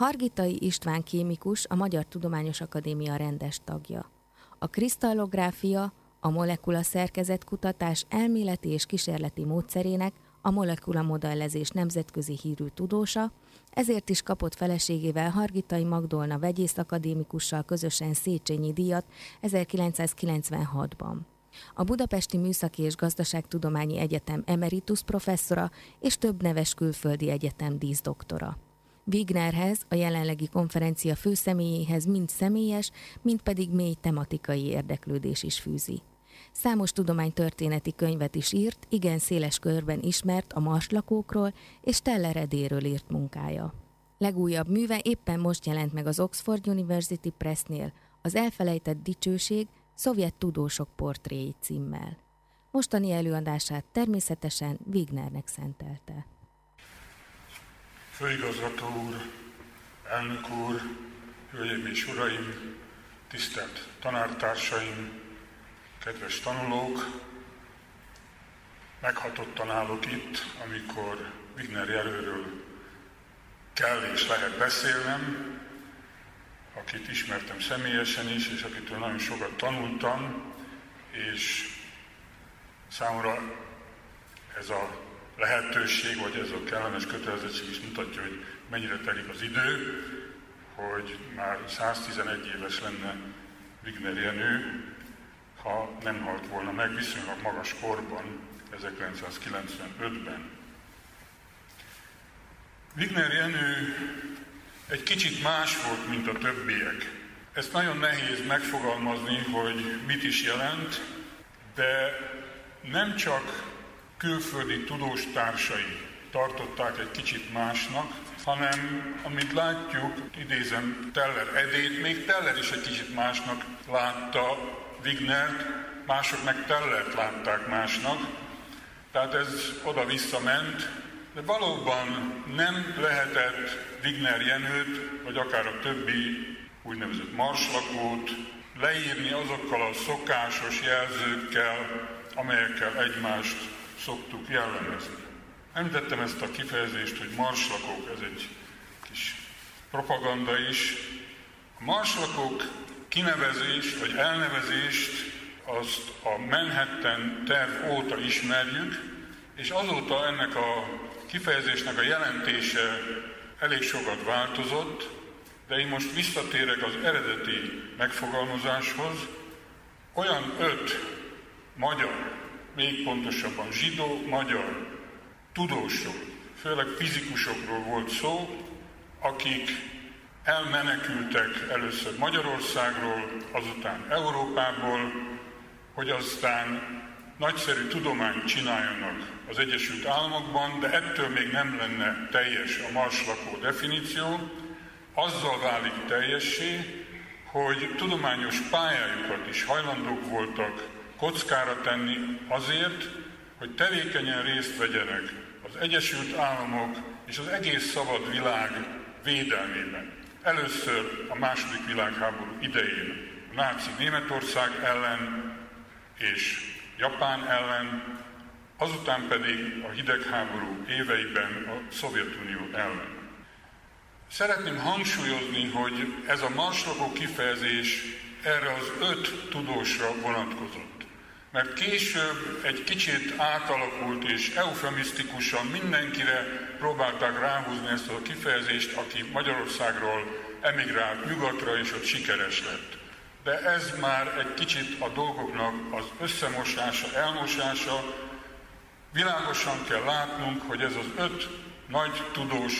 Hargitai István kémikus, a Magyar Tudományos Akadémia rendes tagja. A kristallográfia, a molekula kutatás elméleti és kísérleti módszerének a molekula modellezés nemzetközi hírű tudósa, ezért is kapott feleségével Hargitai Magdolna vegyész akadémikussal közösen Széchenyi díjat 1996-ban. A Budapesti Műszaki és Gazdaságtudományi Egyetem emeritus professzora és több neves külföldi egyetem díszdoktora. Wignerhez, a jelenlegi konferencia főszemélyéhez mind személyes, mind pedig mély tematikai érdeklődés is fűzi. Számos tudománytörténeti könyvet is írt, igen széles körben ismert a marslakókról és Telleredéről írt munkája. Legújabb műve éppen most jelent meg az Oxford University Pressnél, az Elfelejtett Dicsőség, szovjet tudósok portréi címmel. Mostani előadását természetesen Wignernek szentelte. Főigazgató úr, elnök úr, hölgyeim és uraim, tisztelt tanártársaim, kedves tanulók, meghatottan állok itt, amikor Wigner jelőről kell és lehet beszélnem, akit ismertem személyesen is, és akitől nagyon sokat tanultam, és számomra ez a lehetőség, vagy ez a kellemes kötelezettség is mutatja, hogy mennyire telik az idő, hogy már 111 éves lenne Wigner Jenő, ha nem halt volna meg viszonylag magas korban, 1995-ben. Wigner Jenő egy kicsit más volt, mint a többiek. Ezt nagyon nehéz megfogalmazni, hogy mit is jelent, de nem csak külföldi tudós társai tartották egy kicsit másnak, hanem amit látjuk, idézem Teller Edét, még Teller is egy kicsit másnak látta Wignert, mások meg Tellert látták másnak, tehát ez oda-vissza ment, de valóban nem lehetett Wigner Jenőt, vagy akár a többi úgynevezett marslakót leírni azokkal a szokásos jelzőkkel, amelyekkel egymást szoktuk jellemezni. Említettem ezt a kifejezést, hogy marslakók, ez egy kis propaganda is. A marslakók kinevezés vagy elnevezést azt a Manhattan terv óta ismerjük, és azóta ennek a kifejezésnek a jelentése elég sokat változott, de én most visszatérek az eredeti megfogalmazáshoz. Olyan öt magyar, még pontosabban zsidó, magyar tudósok, főleg fizikusokról volt szó, akik elmenekültek először Magyarországról, azután Európából, hogy aztán nagyszerű tudományt csináljanak az Egyesült Államokban, de ettől még nem lenne teljes a marslakó definíció, azzal válik teljessé, hogy tudományos pályájukat is hajlandók voltak kockára tenni azért, hogy tevékenyen részt vegyenek az Egyesült Államok és az egész szabad világ védelmében. Először a második világháború idején a náci Németország ellen és Japán ellen, azután pedig a hidegháború éveiben a Szovjetunió ellen. Szeretném hangsúlyozni, hogy ez a marslagok kifejezés erre az öt tudósra vonatkozott. Mert később egy kicsit átalakult és eufemisztikusan mindenkire próbálták ráhúzni ezt a kifejezést, aki Magyarországról emigrált nyugatra és ott sikeres lett. De ez már egy kicsit a dolgoknak az összemosása, elmosása. Világosan kell látnunk, hogy ez az öt nagy tudós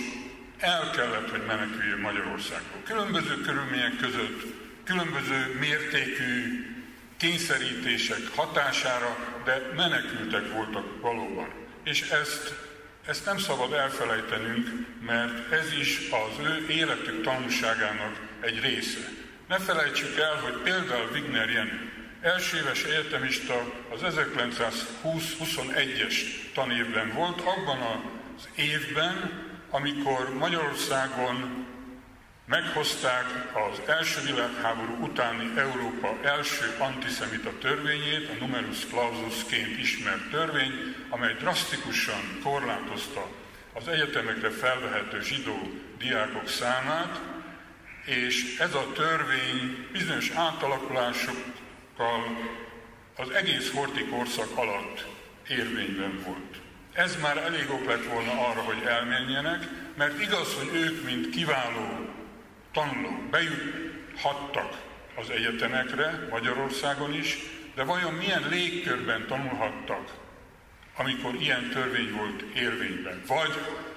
el kellett, hogy meneküljön Magyarországról. Különböző körülmények között, különböző mértékű kényszerítések hatására, de menekültek voltak valóban. És ezt, ezt nem szabad elfelejtenünk, mert ez is az ő életük tanulságának egy része. Ne felejtsük el, hogy például Wigner Jenő, első éves egyetemista az 1920-21-es tanévben volt, abban az évben, amikor Magyarországon Meghozták az első világháború utáni Európa első antiszemita törvényét, a numerus claususként ismert törvény, amely drasztikusan korlátozta az egyetemekre felvehető zsidó diákok számát, és ez a törvény bizonyos átalakulásokkal az egész horti korszak alatt érvényben volt. Ez már elég ok lett volna arra, hogy elmenjenek, mert igaz, hogy ők, mint kiváló tanulók bejuthattak az egyetemekre Magyarországon is, de vajon milyen légkörben tanulhattak, amikor ilyen törvény volt érvényben? Vagy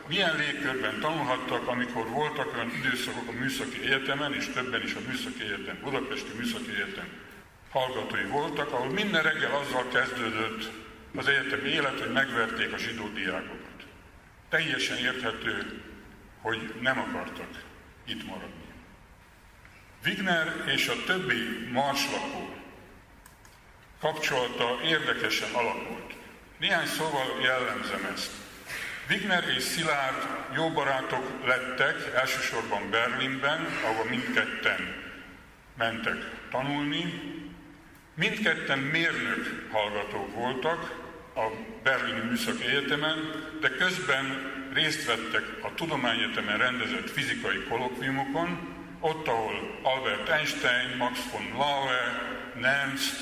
milyen légkörben tanulhattak, amikor voltak olyan időszakok a Műszaki Egyetemen, és többen is a Műszaki Egyetem, Budapesti Műszaki Egyetem hallgatói voltak, ahol minden reggel azzal kezdődött az egyetemi élet, hogy megverték a zsidó diákokat. Teljesen érthető, hogy nem akartak itt maradni. Wigner és a többi marslakó kapcsolata érdekesen alakult. Néhány szóval jellemzem ezt. Wigner és Szilárd jó barátok lettek, elsősorban Berlinben, ahol mindketten mentek tanulni. Mindketten mérnök hallgatók voltak a Berlini Műszaki Egyetemen, de közben részt vettek a Tudományegyetemen rendezett fizikai kolokviumokon, ott, ahol Albert Einstein, Max von Laue, Nernst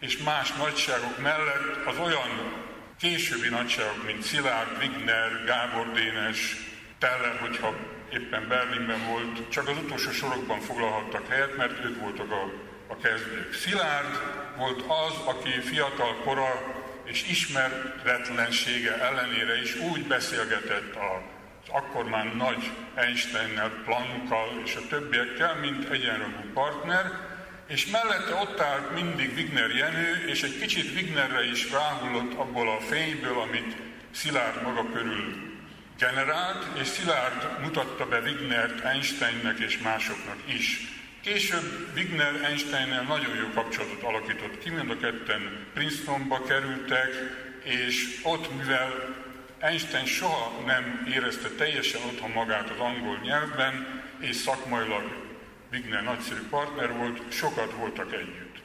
és más nagyságok mellett az olyan későbbi nagyságok, mint Szilárd, Wigner, Gábor Dénes, Teller, hogyha éppen Berlinben volt, csak az utolsó sorokban foglalhattak helyet, mert ők voltak a, a kezdők. Szilárd volt az, aki fiatal kora és ismeretlensége ellenére is úgy beszélgetett a akkor már nagy Einsteinnel, Planckkal és a többiekkel, mint egyenrangú partner, és mellette ott állt mindig Wigner Jenő, és egy kicsit Wignerre is ráhullott abból a fényből, amit Szilárd maga körül generált, és Szilárd mutatta be Wignert Einsteinnek és másoknak is. Később Wigner Einsteinnel nagyon jó kapcsolatot alakított ki, mind a ketten Princetonba kerültek, és ott, mivel Einstein soha nem érezte teljesen otthon magát az angol nyelvben, és szakmailag Wigner nagyszerű partner volt, sokat voltak együtt.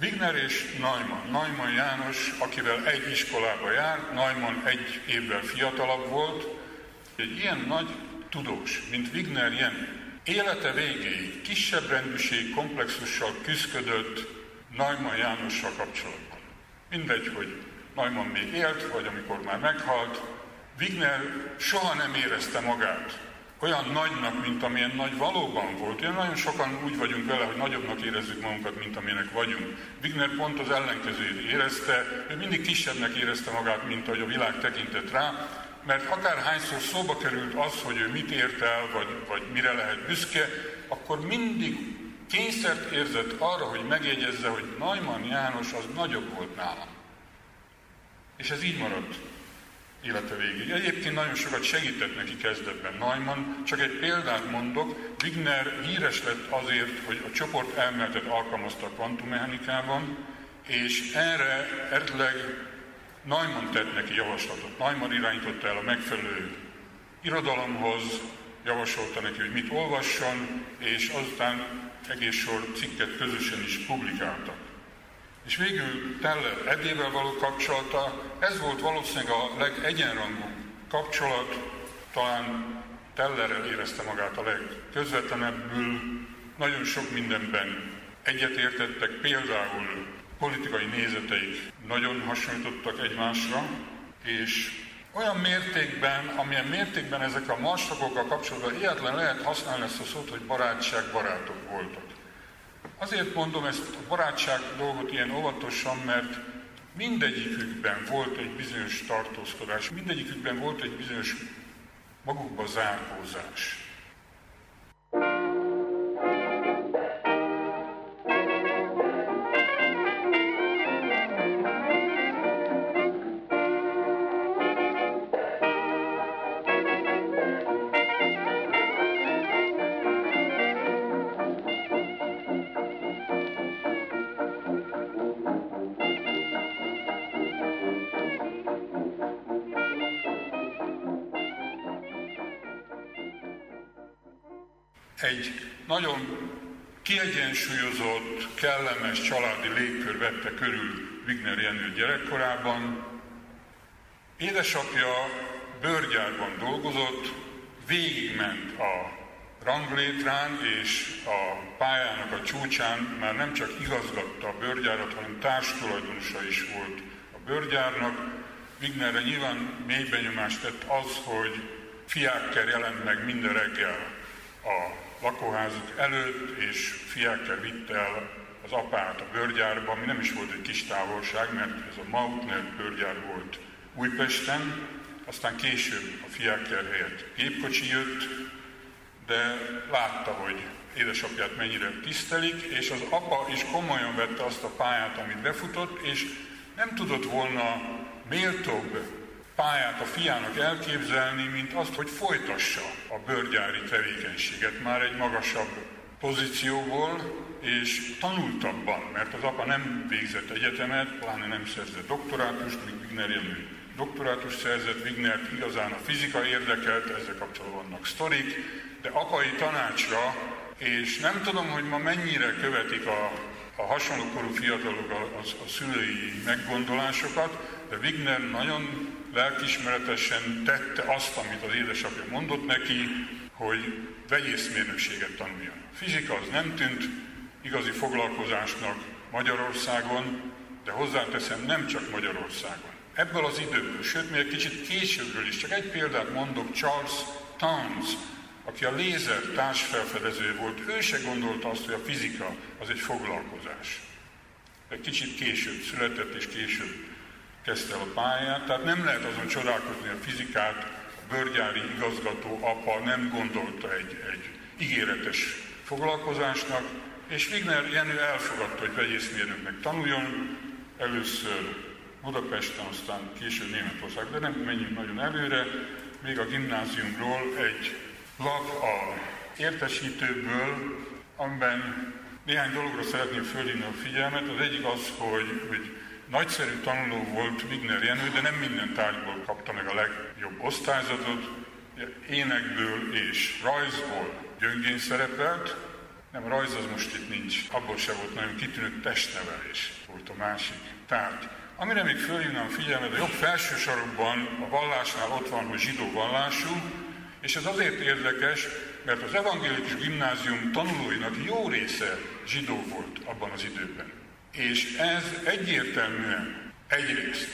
Wigner és Neumann. Neumann János, akivel egy iskolába járt, Neumann egy évvel fiatalabb volt. Egy ilyen nagy tudós, mint Wigner Jenny, élete végéig kisebb rendűség komplexussal küzdött Neumann Jánossal kapcsolatban. Mindegy, hogy Neumann még élt, vagy amikor már meghalt, Wigner soha nem érezte magát olyan nagynak, mint amilyen nagy valóban volt. Ilyen nagyon sokan úgy vagyunk vele, hogy nagyobbnak érezzük magunkat, mint amilyenek vagyunk. Wigner pont az ellenkezőjét érezte, ő mindig kisebbnek érezte magát, mint ahogy a világ tekintett rá, mert akárhányszor szóba került az, hogy ő mit ért el, vagy, vagy mire lehet büszke, akkor mindig kényszert érzett arra, hogy megjegyezze, hogy Neumann János az nagyobb volt nálam. És ez így maradt élete végig. Egyébként nagyon sokat segített neki kezdetben Neumann, csak egy példát mondok, Wigner híres lett azért, hogy a csoport elméletet alkalmazta a kvantummechanikában, és erre eredetileg Neumann tett neki javaslatot. Neumann irányította el a megfelelő irodalomhoz, javasolta neki, hogy mit olvasson, és azután egész sor cikket közösen is publikáltak. És végül Teller Edével való kapcsolata, ez volt valószínűleg a legegyenrangú kapcsolat, talán Tellerrel érezte magát a legközvetlenebbül, nagyon sok mindenben egyetértettek, például politikai nézeteik nagyon hasonlítottak egymásra, és olyan mértékben, amilyen mértékben ezek a marsakokkal kapcsolatban egyetlen lehet használni ezt a szót, hogy barátság barátok voltak. Azért mondom ezt a barátság dolgot ilyen óvatosan, mert mindegyikükben volt egy bizonyos tartózkodás, mindegyikükben volt egy bizonyos magukba zárkózás. Kiegyensúlyozott, kellemes családi légkör vette körül Wigner Jenő gyerekkorában. Édesapja bőrgyárban dolgozott, végigment a ranglétrán és a pályának a csúcsán már nem csak igazgatta a bőrgyárat, hanem társtulajdonosa is volt a bőrgyárnak. Wignerre nyilván mély benyomást tett az, hogy fiákker jelent meg minden reggel a lakóházuk előtt, és fiákker vitte el az apát a bőrgyárba, ami nem is volt egy kis távolság, mert ez a Mautner bőrgyár volt Újpesten, aztán később a fiákker helyett gépkocsi jött, de látta, hogy édesapját mennyire tisztelik, és az apa is komolyan vette azt a pályát, amit befutott, és nem tudott volna méltóbb pályát a fiának elképzelni, mint azt, hogy folytassa a bőrgyári tevékenységet már egy magasabb pozícióból, és tanultabban, mert az apa nem végzett egyetemet, pláne nem szerzett doktorátust, míg Wigner Jenő doktorátus szerzett, Wignert igazán a fizika érdekelt, ezzel kapcsolatban vannak sztorik, de apai tanácsra, és nem tudom, hogy ma mennyire követik a, a hasonló korú fiatalok a, a, a szülői meggondolásokat, de Wigner nagyon lelkismeretesen tette azt, amit az édesapja mondott neki, hogy vegyészmérnökséget tanuljon. Fizika az nem tűnt igazi foglalkozásnak Magyarországon, de hozzáteszem nem csak Magyarországon. Ebből az időből, sőt, még egy kicsit későbbről is, csak egy példát mondok, Charles Towns, aki a lézer társfelfedező volt, ő se gondolta azt, hogy a fizika az egy foglalkozás. Egy kicsit később született, és később kezdte el a pályát, tehát nem lehet azon csodálkozni a fizikát, a bőrgyári igazgató apa nem gondolta egy, egy ígéretes foglalkozásnak, és Wigner Jenő elfogadta, hogy vegyészmérnöknek tanuljon, először Budapesten, aztán később Németország, de nem menjünk nagyon előre, még a gimnáziumról egy lap a értesítőből, amiben néhány dologra szeretném fölhívni a figyelmet. Az egyik az, hogy, hogy nagyszerű tanuló volt Wigner Jenő, de nem minden tárgyból kapta meg a legjobb osztályzatot. Énekből és rajzból gyöngén szerepelt, nem, rajz az most itt nincs, abból se volt nagyon kitűnő testnevelés volt a másik tárgy. Amire még fölhívnám figyelmet, a jobb felső sarokban a vallásnál ott van, hogy zsidó vallású, és ez azért érdekes, mert az evangélikus gimnázium tanulóinak jó része zsidó volt abban az időben. És ez egyértelműen egyrészt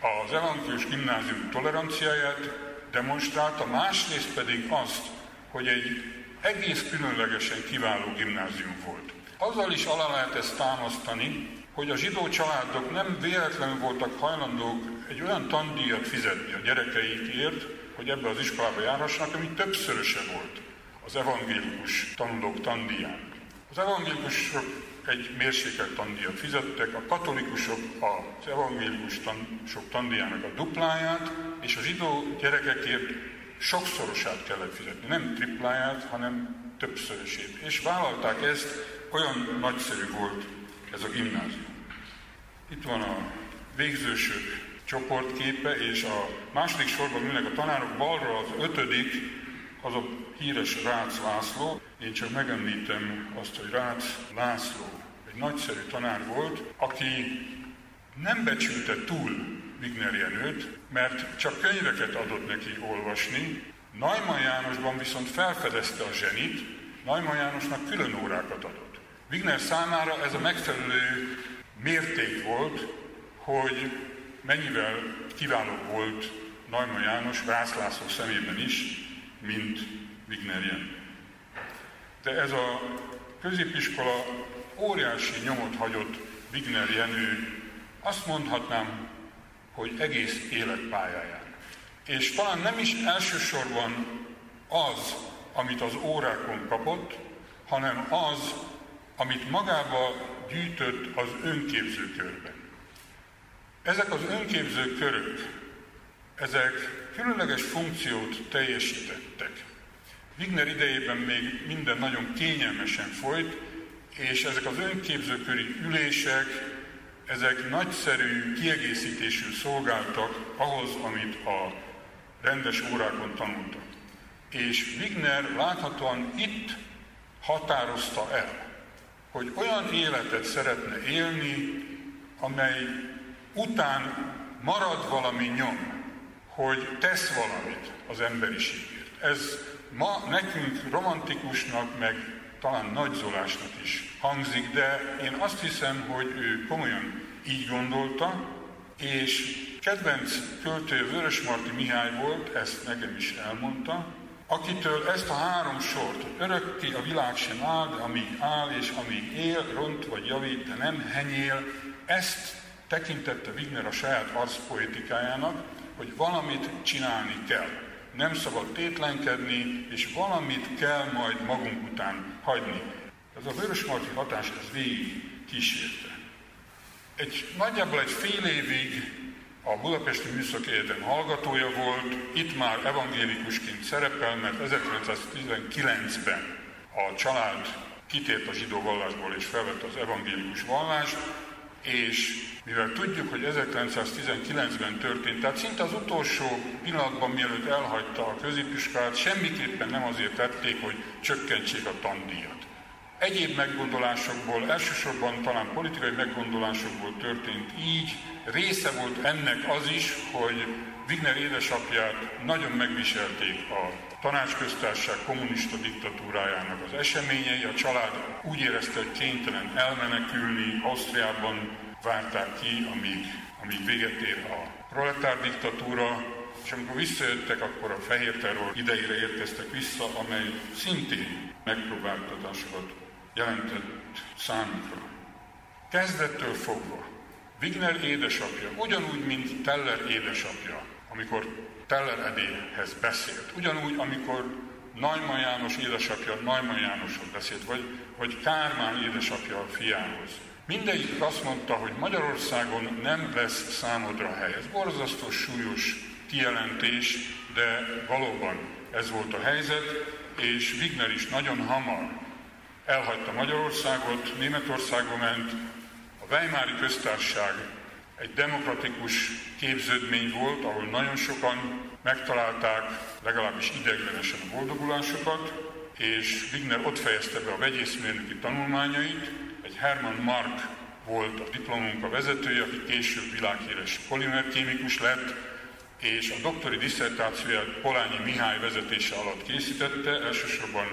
az evangélikus gimnázium toleranciáját demonstrálta, másrészt pedig azt, hogy egy egész különlegesen kiváló gimnázium volt. Azzal is alá lehet ezt támasztani, hogy a zsidó családok nem véletlenül voltak hajlandók egy olyan tandíjat fizetni a gyerekeikért, hogy ebbe az iskolába járhassanak, ami többszöröse volt az evangélikus tanulók tandíján. Az evangélikusok egy mérsékelt tandíjat fizettek, a katolikusok az evangélikus sok tandíjának a dupláját, és a zsidó gyerekekért sokszorosát kellett fizetni, nem tripláját, hanem többszörösét. És vállalták ezt, olyan nagyszerű volt ez a gimnázium. Itt van a végzősök csoportképe, és a második sorban ülnek a tanárok, balra az ötödik, az a híres Rácz László. Én csak megemlítem azt, hogy Rácz László egy nagyszerű tanár volt, aki nem becsülte túl Wigner Jenőt, mert csak könyveket adott neki olvasni, Najman Jánosban viszont felfedezte a zsenit, Najman Jánosnak külön órákat adott. Wigner számára ez a megfelelő mérték volt, hogy mennyivel kiválóbb volt Najman János Rász László szemében is, mint Wigner Jenő. De ez a középiskola óriási nyomot hagyott Wigner Jenő, azt mondhatnám, hogy egész életpályáján. És talán nem is elsősorban az, amit az órákon kapott, hanem az, amit magába gyűjtött az önképzőkörben. Ezek az önképzőkörök, ezek különleges funkciót teljesítettek. Wigner idejében még minden nagyon kényelmesen folyt, és ezek az önképzőköri ülések, ezek nagyszerű kiegészítésű szolgáltak ahhoz, amit a rendes órákon tanultak. És Wigner láthatóan itt határozta el, hogy olyan életet szeretne élni, amely után marad valami nyom, hogy tesz valamit az emberiségért. Ez ma nekünk romantikusnak, meg talán nagyzolásnak is hangzik, de én azt hiszem, hogy ő komolyan így gondolta, és kedvenc költő Vörösmarty Mihály volt, ezt nekem is elmondta, akitől ezt a három sort, örökké a világ sem áll, de amíg áll és amíg él, ront vagy javít, de nem henyél, ezt tekintette Wigner a saját arcpoetikájának, hogy valamit csinálni kell. Nem szabad tétlenkedni, és valamit kell majd magunk után hagyni. Ez a vörösmarty hatás, ez végig kísérte. Egy, nagyjából egy fél évig a Budapesti Műszaki Egyetem hallgatója volt, itt már evangélikusként szerepel, mert 1919-ben a család kitért a zsidó vallásból és felvette az evangélikus vallást, és mivel tudjuk, hogy 1919-ben történt, tehát szinte az utolsó pillanatban, mielőtt elhagyta a középiskolát, semmiképpen nem azért tették, hogy csökkentsék a tandíjat. Egyéb meggondolásokból, elsősorban talán politikai meggondolásokból történt így, része volt ennek az is, hogy Wigner édesapját nagyon megviselték a tanácsköztársaság kommunista diktatúrájának az eseményei. A család úgy érezte, hogy kénytelen elmenekülni, Ausztriában várták ki, amíg, amíg véget ér a proletár diktatúra, és amikor visszajöttek, akkor a fehér terror idejére érkeztek vissza, amely szintén megpróbáltatásokat jelentett számukra. Kezdettől fogva Wigner édesapja, ugyanúgy, mint Teller édesapja, amikor Teller Edéhez beszélt, ugyanúgy, amikor Neumann János édesapja Neumann Jánoshoz beszélt, vagy, vagy Kármán édesapja a fiához. Mindegyik azt mondta, hogy Magyarországon nem lesz számodra hely. Ez borzasztó súlyos kijelentés, de valóban ez volt a helyzet, és Wigner is nagyon hamar elhagyta Magyarországot, Németországba ment, a Weimári köztársaság egy demokratikus képződmény volt, ahol nagyon sokan megtalálták legalábbis ideglenesen a boldogulásokat, és Wigner ott fejezte be a vegyészmérnöki tanulmányait, egy Hermann Mark volt a diplomunka vezetője, aki később világhíres polimerkémikus lett, és a doktori diszertációját Polányi Mihály vezetése alatt készítette, elsősorban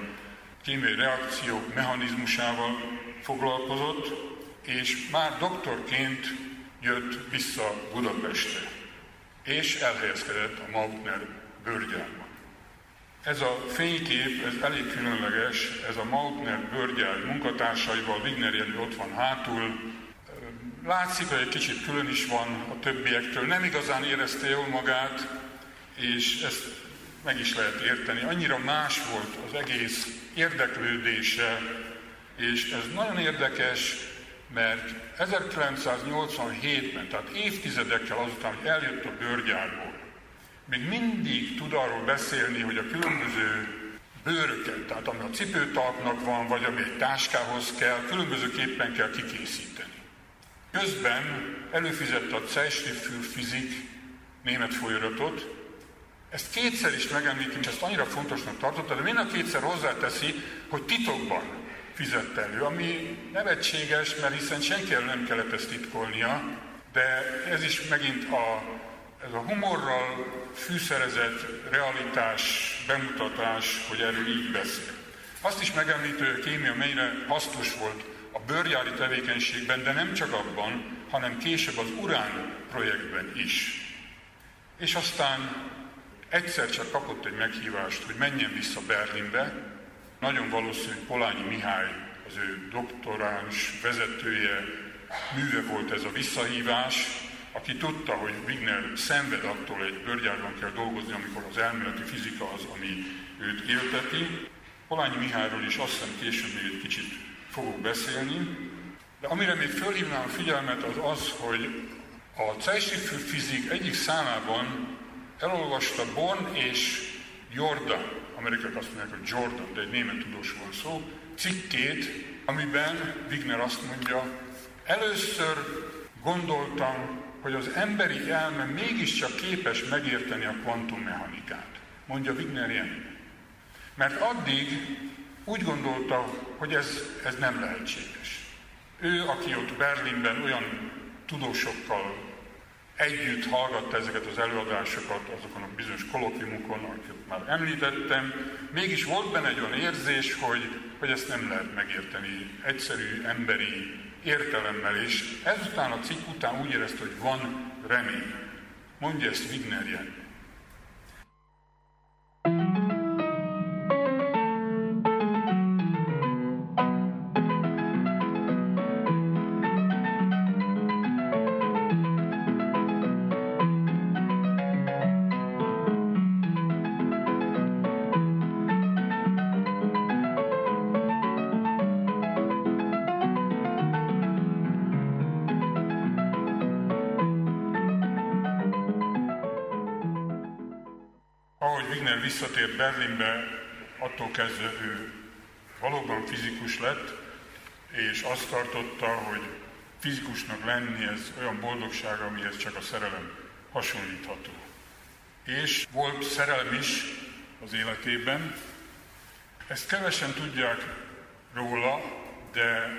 kémiai reakciók mechanizmusával foglalkozott, és már doktorként jött vissza Budapestre, és elhelyezkedett a Mautner bőrgyárban. Ez a fénykép, ez elég különleges, ez a Mautner bőrgyár munkatársaival, Wigner Jenő ott van hátul, Látszik, hogy egy kicsit külön is van a többiektől, nem igazán érezte jól magát, és ezt meg is lehet érteni. Annyira más volt az egész érdeklődése, és ez nagyon érdekes, mert 1987-ben, tehát évtizedekkel azután, hogy eljött a bőrgyárból, még mindig tud arról beszélni, hogy a különböző bőröket, tehát ami a cipőtalpnak van, vagy ami egy táskához kell, különbözőképpen kell kikészíteni. Közben előfizette a Zeitschrift Fizik német folyóiratot, ezt kétszer is megemlítünk, ezt annyira fontosnak tartotta, de mind a kétszer hozzáteszi, hogy titokban fizett elő, ami nevetséges, mert hiszen senki nem kellett ezt titkolnia, de ez is megint a, ez a humorral fűszerezett realitás, bemutatás, hogy erről így beszél. Azt is megemlítő, kémia mennyire hasznos volt a bőrjári tevékenységben, de nem csak abban, hanem később az urán projektben is. És aztán egyszer csak kapott egy meghívást, hogy menjen vissza Berlinbe, nagyon valószínű, hogy Polányi Mihály, az ő doktoráns vezetője, műve volt ez a visszahívás, aki tudta, hogy Wigner szenved attól egy bőrgyárban kell dolgozni, amikor az elméleti fizika az, ami őt élteti. Polányi Mihályról is azt hiszem később még egy kicsit fogok beszélni, de amire még fölhívnám a figyelmet az az, hogy a Zeitschrift Fizik egyik számában elolvasta Born és Jordan, amerikai azt mondják, hogy Jordan, de egy német tudós van szó, cikkét, amiben Wigner azt mondja, először gondoltam, hogy az emberi elme mégiscsak képes megérteni a kvantummechanikát, mondja Wigner Jenny. Mert addig úgy gondolta, hogy ez, ez nem lehetséges. Ő, aki ott Berlinben olyan tudósokkal együtt hallgatta ezeket az előadásokat azokon a bizonyos kolokviumokon, akiket már említettem, mégis volt benne egy olyan érzés, hogy, hogy ezt nem lehet megérteni egyszerű emberi értelemmel, és ezután a cikk után úgy érezte, hogy van remény. Mondja ezt Wigner visszatért Berlinbe, attól kezdve ő valóban fizikus lett, és azt tartotta, hogy fizikusnak lenni ez olyan boldogság, amihez csak a szerelem hasonlítható. És volt szerelem is az életében. Ezt kevesen tudják róla, de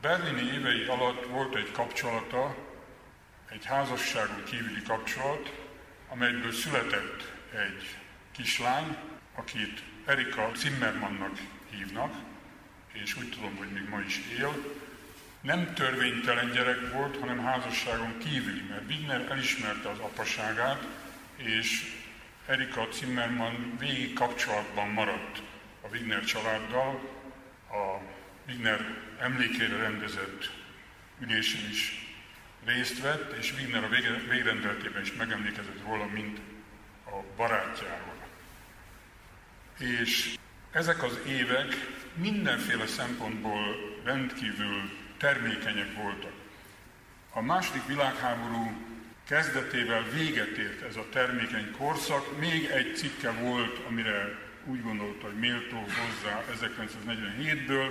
berlini évei alatt volt egy kapcsolata, egy házasságon kívüli kapcsolat, amelyből született egy kislány, akit Erika Zimmermannnak hívnak, és úgy tudom, hogy még ma is él, nem törvénytelen gyerek volt, hanem házasságon kívüli, mert Wigner elismerte az apaságát, és Erika Zimmermann végig kapcsolatban maradt a Wigner családdal, a Wigner emlékére rendezett ülésen is részt vett, és Wigner a végrendeletében is megemlékezett róla, mint a barátjáról. És ezek az évek mindenféle szempontból rendkívül termékenyek voltak. A második világháború kezdetével véget ért ez a termékeny korszak. Még egy cikke volt, amire úgy gondolta, hogy méltó hozzá 1947-ből,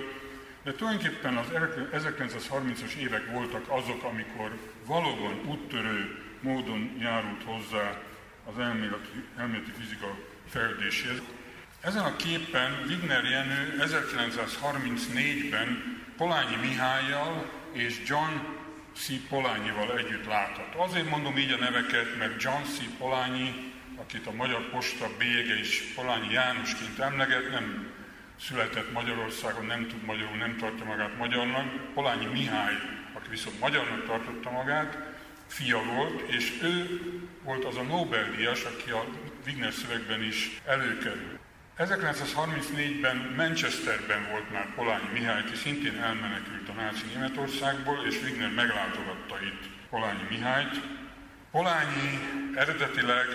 de tulajdonképpen az 1930-as évek voltak azok, amikor valóban úttörő módon járult hozzá az elméleti, elméleti fizika fejlődéséhez. Ezen a képen Wigner Jenő 1934-ben Polányi Mihályjal és John C. Polányival együtt láthat. Azért mondom így a neveket, mert John C. Polányi, akit a Magyar Posta bélye is Polányi Jánosként emleget, nem született Magyarországon, nem tud magyarul, nem tartja magát magyarnak. Polányi Mihály, aki viszont magyarnak tartotta magát, fia volt, és ő volt az a Nobel-díjas, aki a Wigner szövegben is előkerül. 1934-ben Manchesterben volt már Polányi Mihály, aki szintén elmenekült a náci Németországból, és Wigner meglátogatta itt Polányi Mihályt. Polányi eredetileg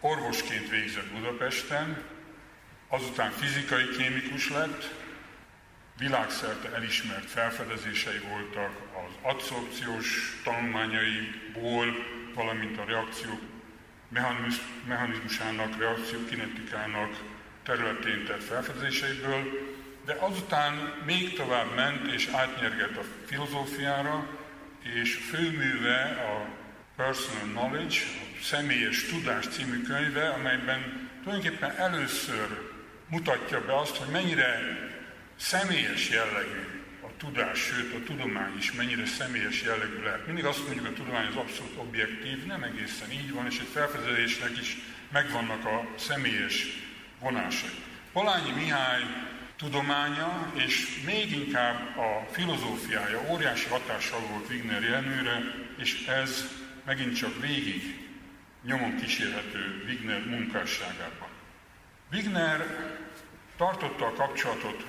orvosként végzett Budapesten, azután fizikai kémikus lett, világszerte elismert felfedezései voltak az adszorpciós tanulmányaiból, valamint a reakciók mechanizmusának, reakciókinetikának területén tett felfedezéseiből, de azután még tovább ment és átnyergett a filozófiára, és főműve a Personal Knowledge, a Személyes Tudás című könyve, amelyben tulajdonképpen először mutatja be azt, hogy mennyire személyes jellegű a tudás, sőt a tudomány is mennyire személyes jellegű lehet. Mindig azt mondjuk, a tudomány az abszolút objektív, nem egészen így van, és egy felfedezésnek is megvannak a személyes vonásai. Polányi Mihály tudománya, és még inkább a filozófiája óriási hatással volt Wigner Jenőre, és ez megint csak végig nyomon kísérhető Wigner munkásságában. Wigner tartotta a kapcsolatot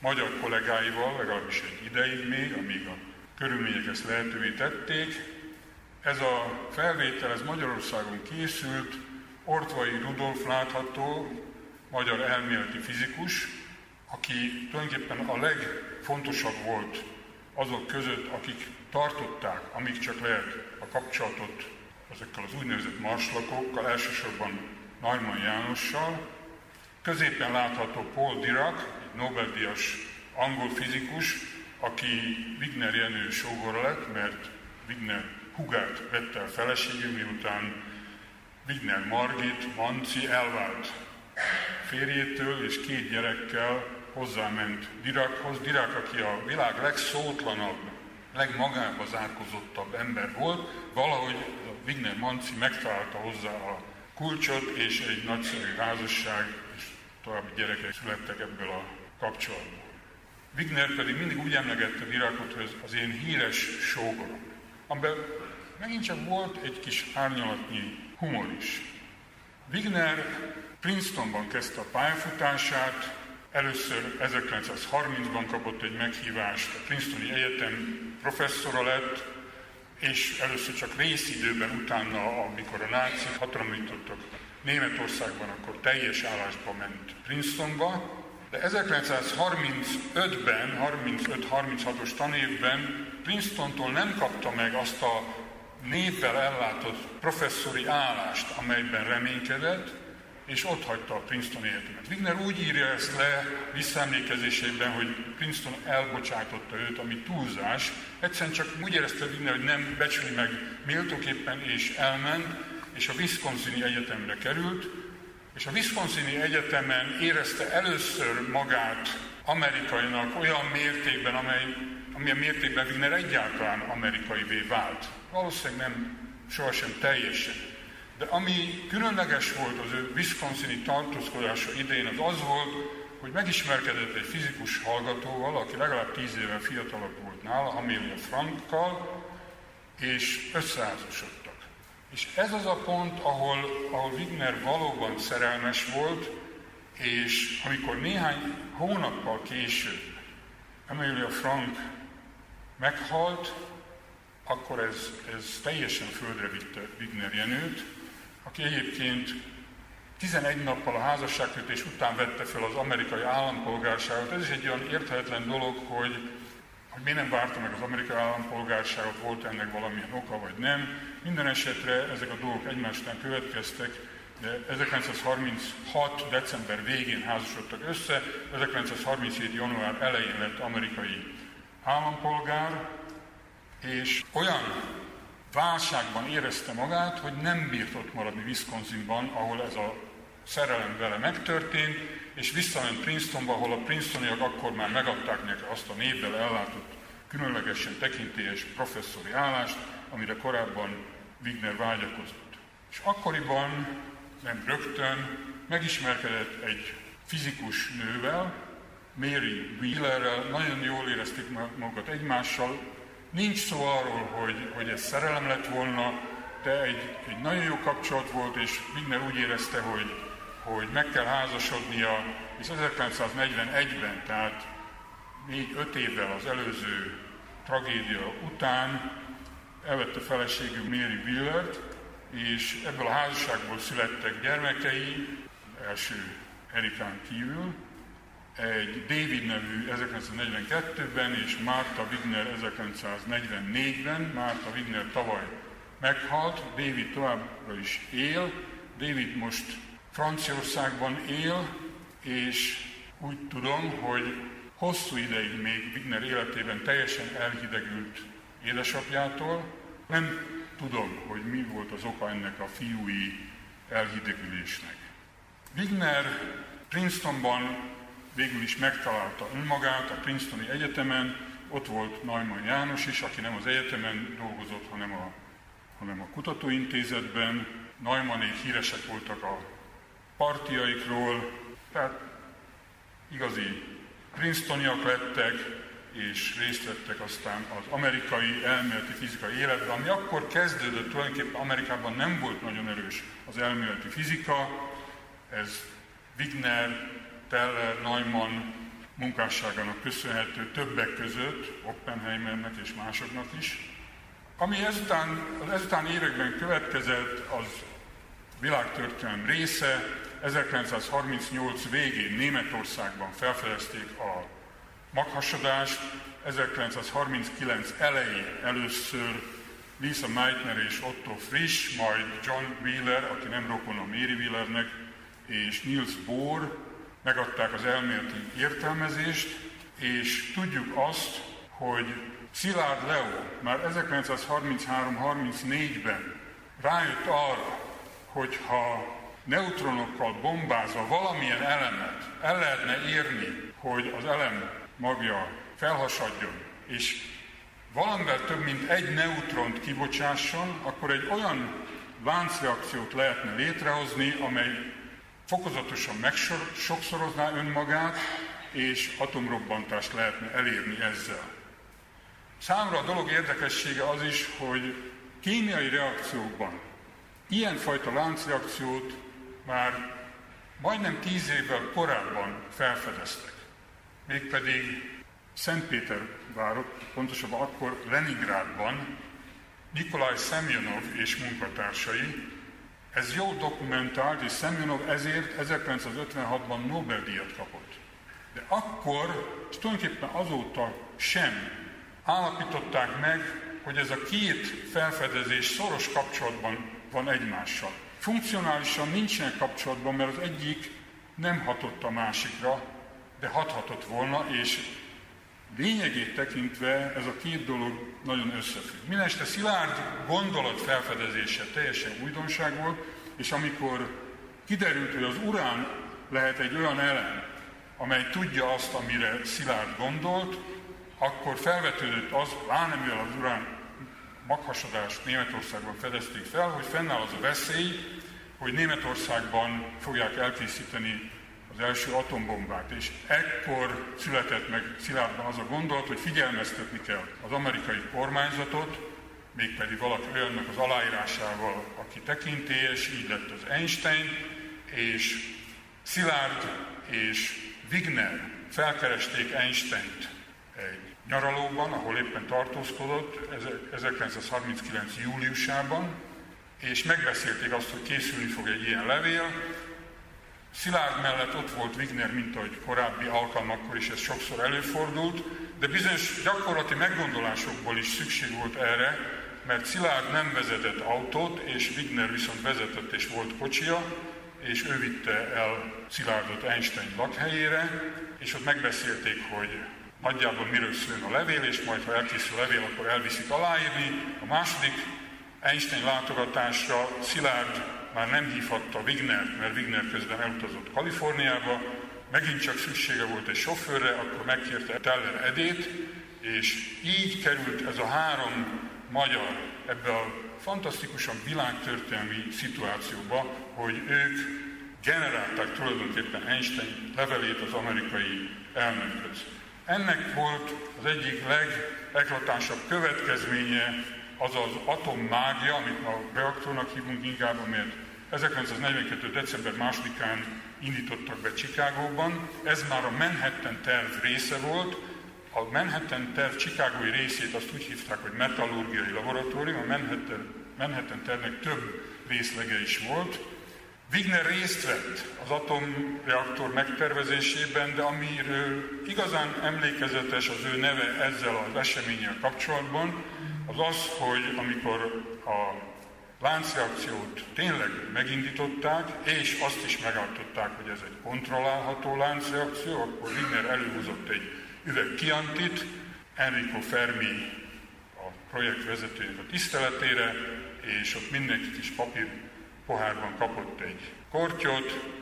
magyar kollégáival, legalábbis egy ideig még, amíg a körülmények ezt lehetővé tették. Ez a felvétel, ez Magyarországon készült, Ortvai Rudolf látható, magyar elméleti fizikus, aki tulajdonképpen a legfontosabb volt azok között, akik tartották, amíg csak lehet a kapcsolatot ezekkel az úgynevezett marslakokkal, elsősorban Neumann Jánossal. Középen látható Paul Dirac, egy Nobel-díjas angol fizikus, aki Wigner Jenő sógora lett, mert Wigner hugát vette el feleségül, miután Wigner Margit, Manci elvált férjétől és két gyerekkel hozzáment Dirakhoz. Dirak, aki a világ legszótlanabb, legmagába zárkozottabb ember volt, valahogy Wigner Manci megtalálta hozzá a kulcsot, és egy nagyszerű házasság, és további gyerekek születtek ebből a kapcsolatból. Wigner pedig mindig úgy emlegette Virákot, hogy az én híres sógorom, amiben megint csak volt egy kis árnyalatnyi humor is. Wigner Princetonban kezdte a pályafutását, először 1930-ban kapott egy meghívást, a Princetoni Egyetem professzora lett, és először csak részidőben utána, amikor a nácik hatalmítottak Németországban, akkor teljes állásba ment Princetonba, de 1935-ben, 35-36-os tanévben Princetontól nem kapta meg azt a névvel ellátott professzori állást, amelyben reménykedett, és ott hagyta a Princeton Egyetemet. Wigner úgy írja ezt le visszaemlékezésében, hogy Princeton elbocsátotta őt, ami túlzás. Egyszerűen csak úgy érezte Wigner, hogy nem becsüli meg méltóképpen, és elment, és a Wisconsin Egyetemre került, és a Wisconsin Egyetemen érezte először magát amerikainak olyan mértékben, amely, amilyen mértékben Wigner egyáltalán amerikai vált. Valószínűleg nem sohasem teljesen. De ami különleges volt az ő Wisconsini tartózkodása idején, az az volt, hogy megismerkedett egy fizikus hallgatóval, aki legalább tíz éve fiatalabb volt nála, Amelia Frankkal, és összeházasodtak. És ez az a pont, ahol, ahol Wigner valóban szerelmes volt, és amikor néhány hónappal később Amelia Frank meghalt, akkor ez, ez teljesen földre vitte Wigner Jenőt, aki egyébként 11 nappal a házasságkötés után vette fel az amerikai állampolgárságot. Ez is egy olyan érthetetlen dolog, hogy, hogy miért nem várta meg az amerikai állampolgárságot, volt ennek valamilyen oka vagy nem. Minden esetre ezek a dolgok egymás után következtek, de 1936. december végén házasodtak össze, 1937. január elején lett amerikai állampolgár, és olyan válságban érezte magát, hogy nem bírt ott maradni Wisconsinban, ahol ez a szerelem vele megtörtént, és visszament Princetonba, ahol a Princetoniak akkor már megadták neki azt a névvel ellátott, különlegesen tekintélyes professzori állást, amire korábban Wigner vágyakozott. És akkoriban, nem rögtön, megismerkedett egy fizikus nővel, Mary Wheelerrel, nagyon jól érezték magukat egymással, Nincs szó arról, hogy, hogy ez szerelem lett volna, de egy, egy nagyon jó kapcsolat volt, és Wigner úgy érezte, hogy, hogy meg kell házasodnia, és 1941-ben, tehát négy-öt évvel az előző tragédia után elvette feleségű Mary Willert, és ebből a házasságból születtek gyermekei, első Erikán kívül, egy David nevű 1942-ben és Martha Wigner 1944-ben. Martha Wigner tavaly meghalt, David továbbra is él. David most Franciaországban él, és úgy tudom, hogy hosszú ideig még Wigner életében teljesen elhidegült édesapjától. Nem tudom, hogy mi volt az oka ennek a fiúi elhidegülésnek. Wigner Princetonban végül is megtalálta önmagát a Princetoni Egyetemen, ott volt Neumann János is, aki nem az egyetemen dolgozott, hanem a, hanem a kutatóintézetben. Neumannék híresek voltak a partiaikról, tehát igazi Princetoniak lettek, és részt vettek aztán az amerikai elméleti fizikai életben, ami akkor kezdődött, tulajdonképpen Amerikában nem volt nagyon erős az elméleti fizika, ez Wigner, Teller, Neumann munkásságának köszönhető többek között, Oppenheimernek és másoknak is. Ami ezután, az ezután években következett, az világtörténelem része. 1938 végén Németországban felfedezték a maghasadást, 1939 elején először Lisa Meitner és Otto Frisch, majd John Wheeler, aki nem rokon a Mary Wheelernek, és Niels Bohr megadták az elméleti értelmezést, és tudjuk azt, hogy Szilárd Leo már 1933-34-ben rájött arra, hogy ha neutronokkal bombázva valamilyen elemet el lehetne érni, hogy az elem magja felhasadjon, és valamivel több mint egy neutront kibocsásson, akkor egy olyan láncreakciót lehetne létrehozni, amely fokozatosan megsokszorozná önmagát, és atomrobbantást lehetne elérni ezzel. Számra a dolog érdekessége az is, hogy kémiai reakciókban ilyenfajta láncreakciót már majdnem tíz évvel korábban felfedeztek. Mégpedig Szentpétervárot, pontosabban akkor Leningrádban Nikolaj Szemjonov és munkatársai, ez jó dokumentált, és Szemjonov ezért 1956-ban Nobel-díjat kapott. De akkor, és tulajdonképpen azóta sem állapították meg, hogy ez a két felfedezés szoros kapcsolatban van egymással. Funkcionálisan nincsenek kapcsolatban, mert az egyik nem hatott a másikra, de hathatott volna, és lényegét tekintve ez a két dolog nagyon összefügg. Mindeneste szilárd gondolat felfedezése teljesen újdonság volt, és amikor kiderült, hogy az urán lehet egy olyan elem, amely tudja azt, amire Szilárd gondolt, akkor felvetődött az, pláne mivel az urán maghasadást Németországban fedezték fel, hogy fennáll az a veszély, hogy Németországban fogják elkészíteni az első atombombát, és ekkor született meg Szilárdban az a gondolat, hogy figyelmeztetni kell az amerikai kormányzatot, mégpedig valaki olyannak az aláírásával, aki tekintélyes, így lett az Einstein, és Szilárd és Wigner felkeresték Einsteint egy nyaralóban, ahol éppen tartózkodott 1939. júliusában, és megbeszélték azt, hogy készülni fog egy ilyen levél. Szilárd mellett ott volt Wigner, mint ahogy korábbi alkalmakkor is ez sokszor előfordult, de bizonyos gyakorlati meggondolásokból is szükség volt erre, mert Szilárd nem vezetett autót, és Wigner viszont vezetett és volt kocsia, és ő vitte el Szilárdot Einstein lakhelyére, és ott megbeszélték, hogy nagyjából miről szól a levél, és majd ha elkészül a levél, akkor elviszik aláírni. A második Einstein látogatásra Szilárd már nem hívhatta Wignert, mert Wigner közben elutazott Kaliforniába, megint csak szüksége volt egy sofőrre, akkor megkérte Teller Edét, és így került ez a három magyar ebbe a fantasztikusan világtörténelmi szituációba, hogy ők generálták tulajdonképpen Einstein levelét az amerikai elnökhöz. Ennek volt az egyik legeklatánsabb következménye az az atommágia, amit a reaktornak hívunk inkább, amelyet 1942. december 2-án indítottak be Csikágóban. Ez már a Manhattan terv része volt. A Manhattan terv csikágói részét azt úgy hívták, hogy metallurgiai laboratórium. A Manhattan, Manhattan tervnek több részlege is volt. Wigner részt vett az atomreaktor megtervezésében, de amiről igazán emlékezetes az ő neve ezzel az eseménnyel kapcsolatban, az az, hogy amikor a láncreakciót tényleg megindították, és azt is megállították, hogy ez egy kontrollálható láncreakció, akkor Wigner előhúzott egy üveg kiantit, Enrico Fermi a projekt vezetőjének a tiszteletére, és ott mindenki kis papír pohárban kapott egy kortyot,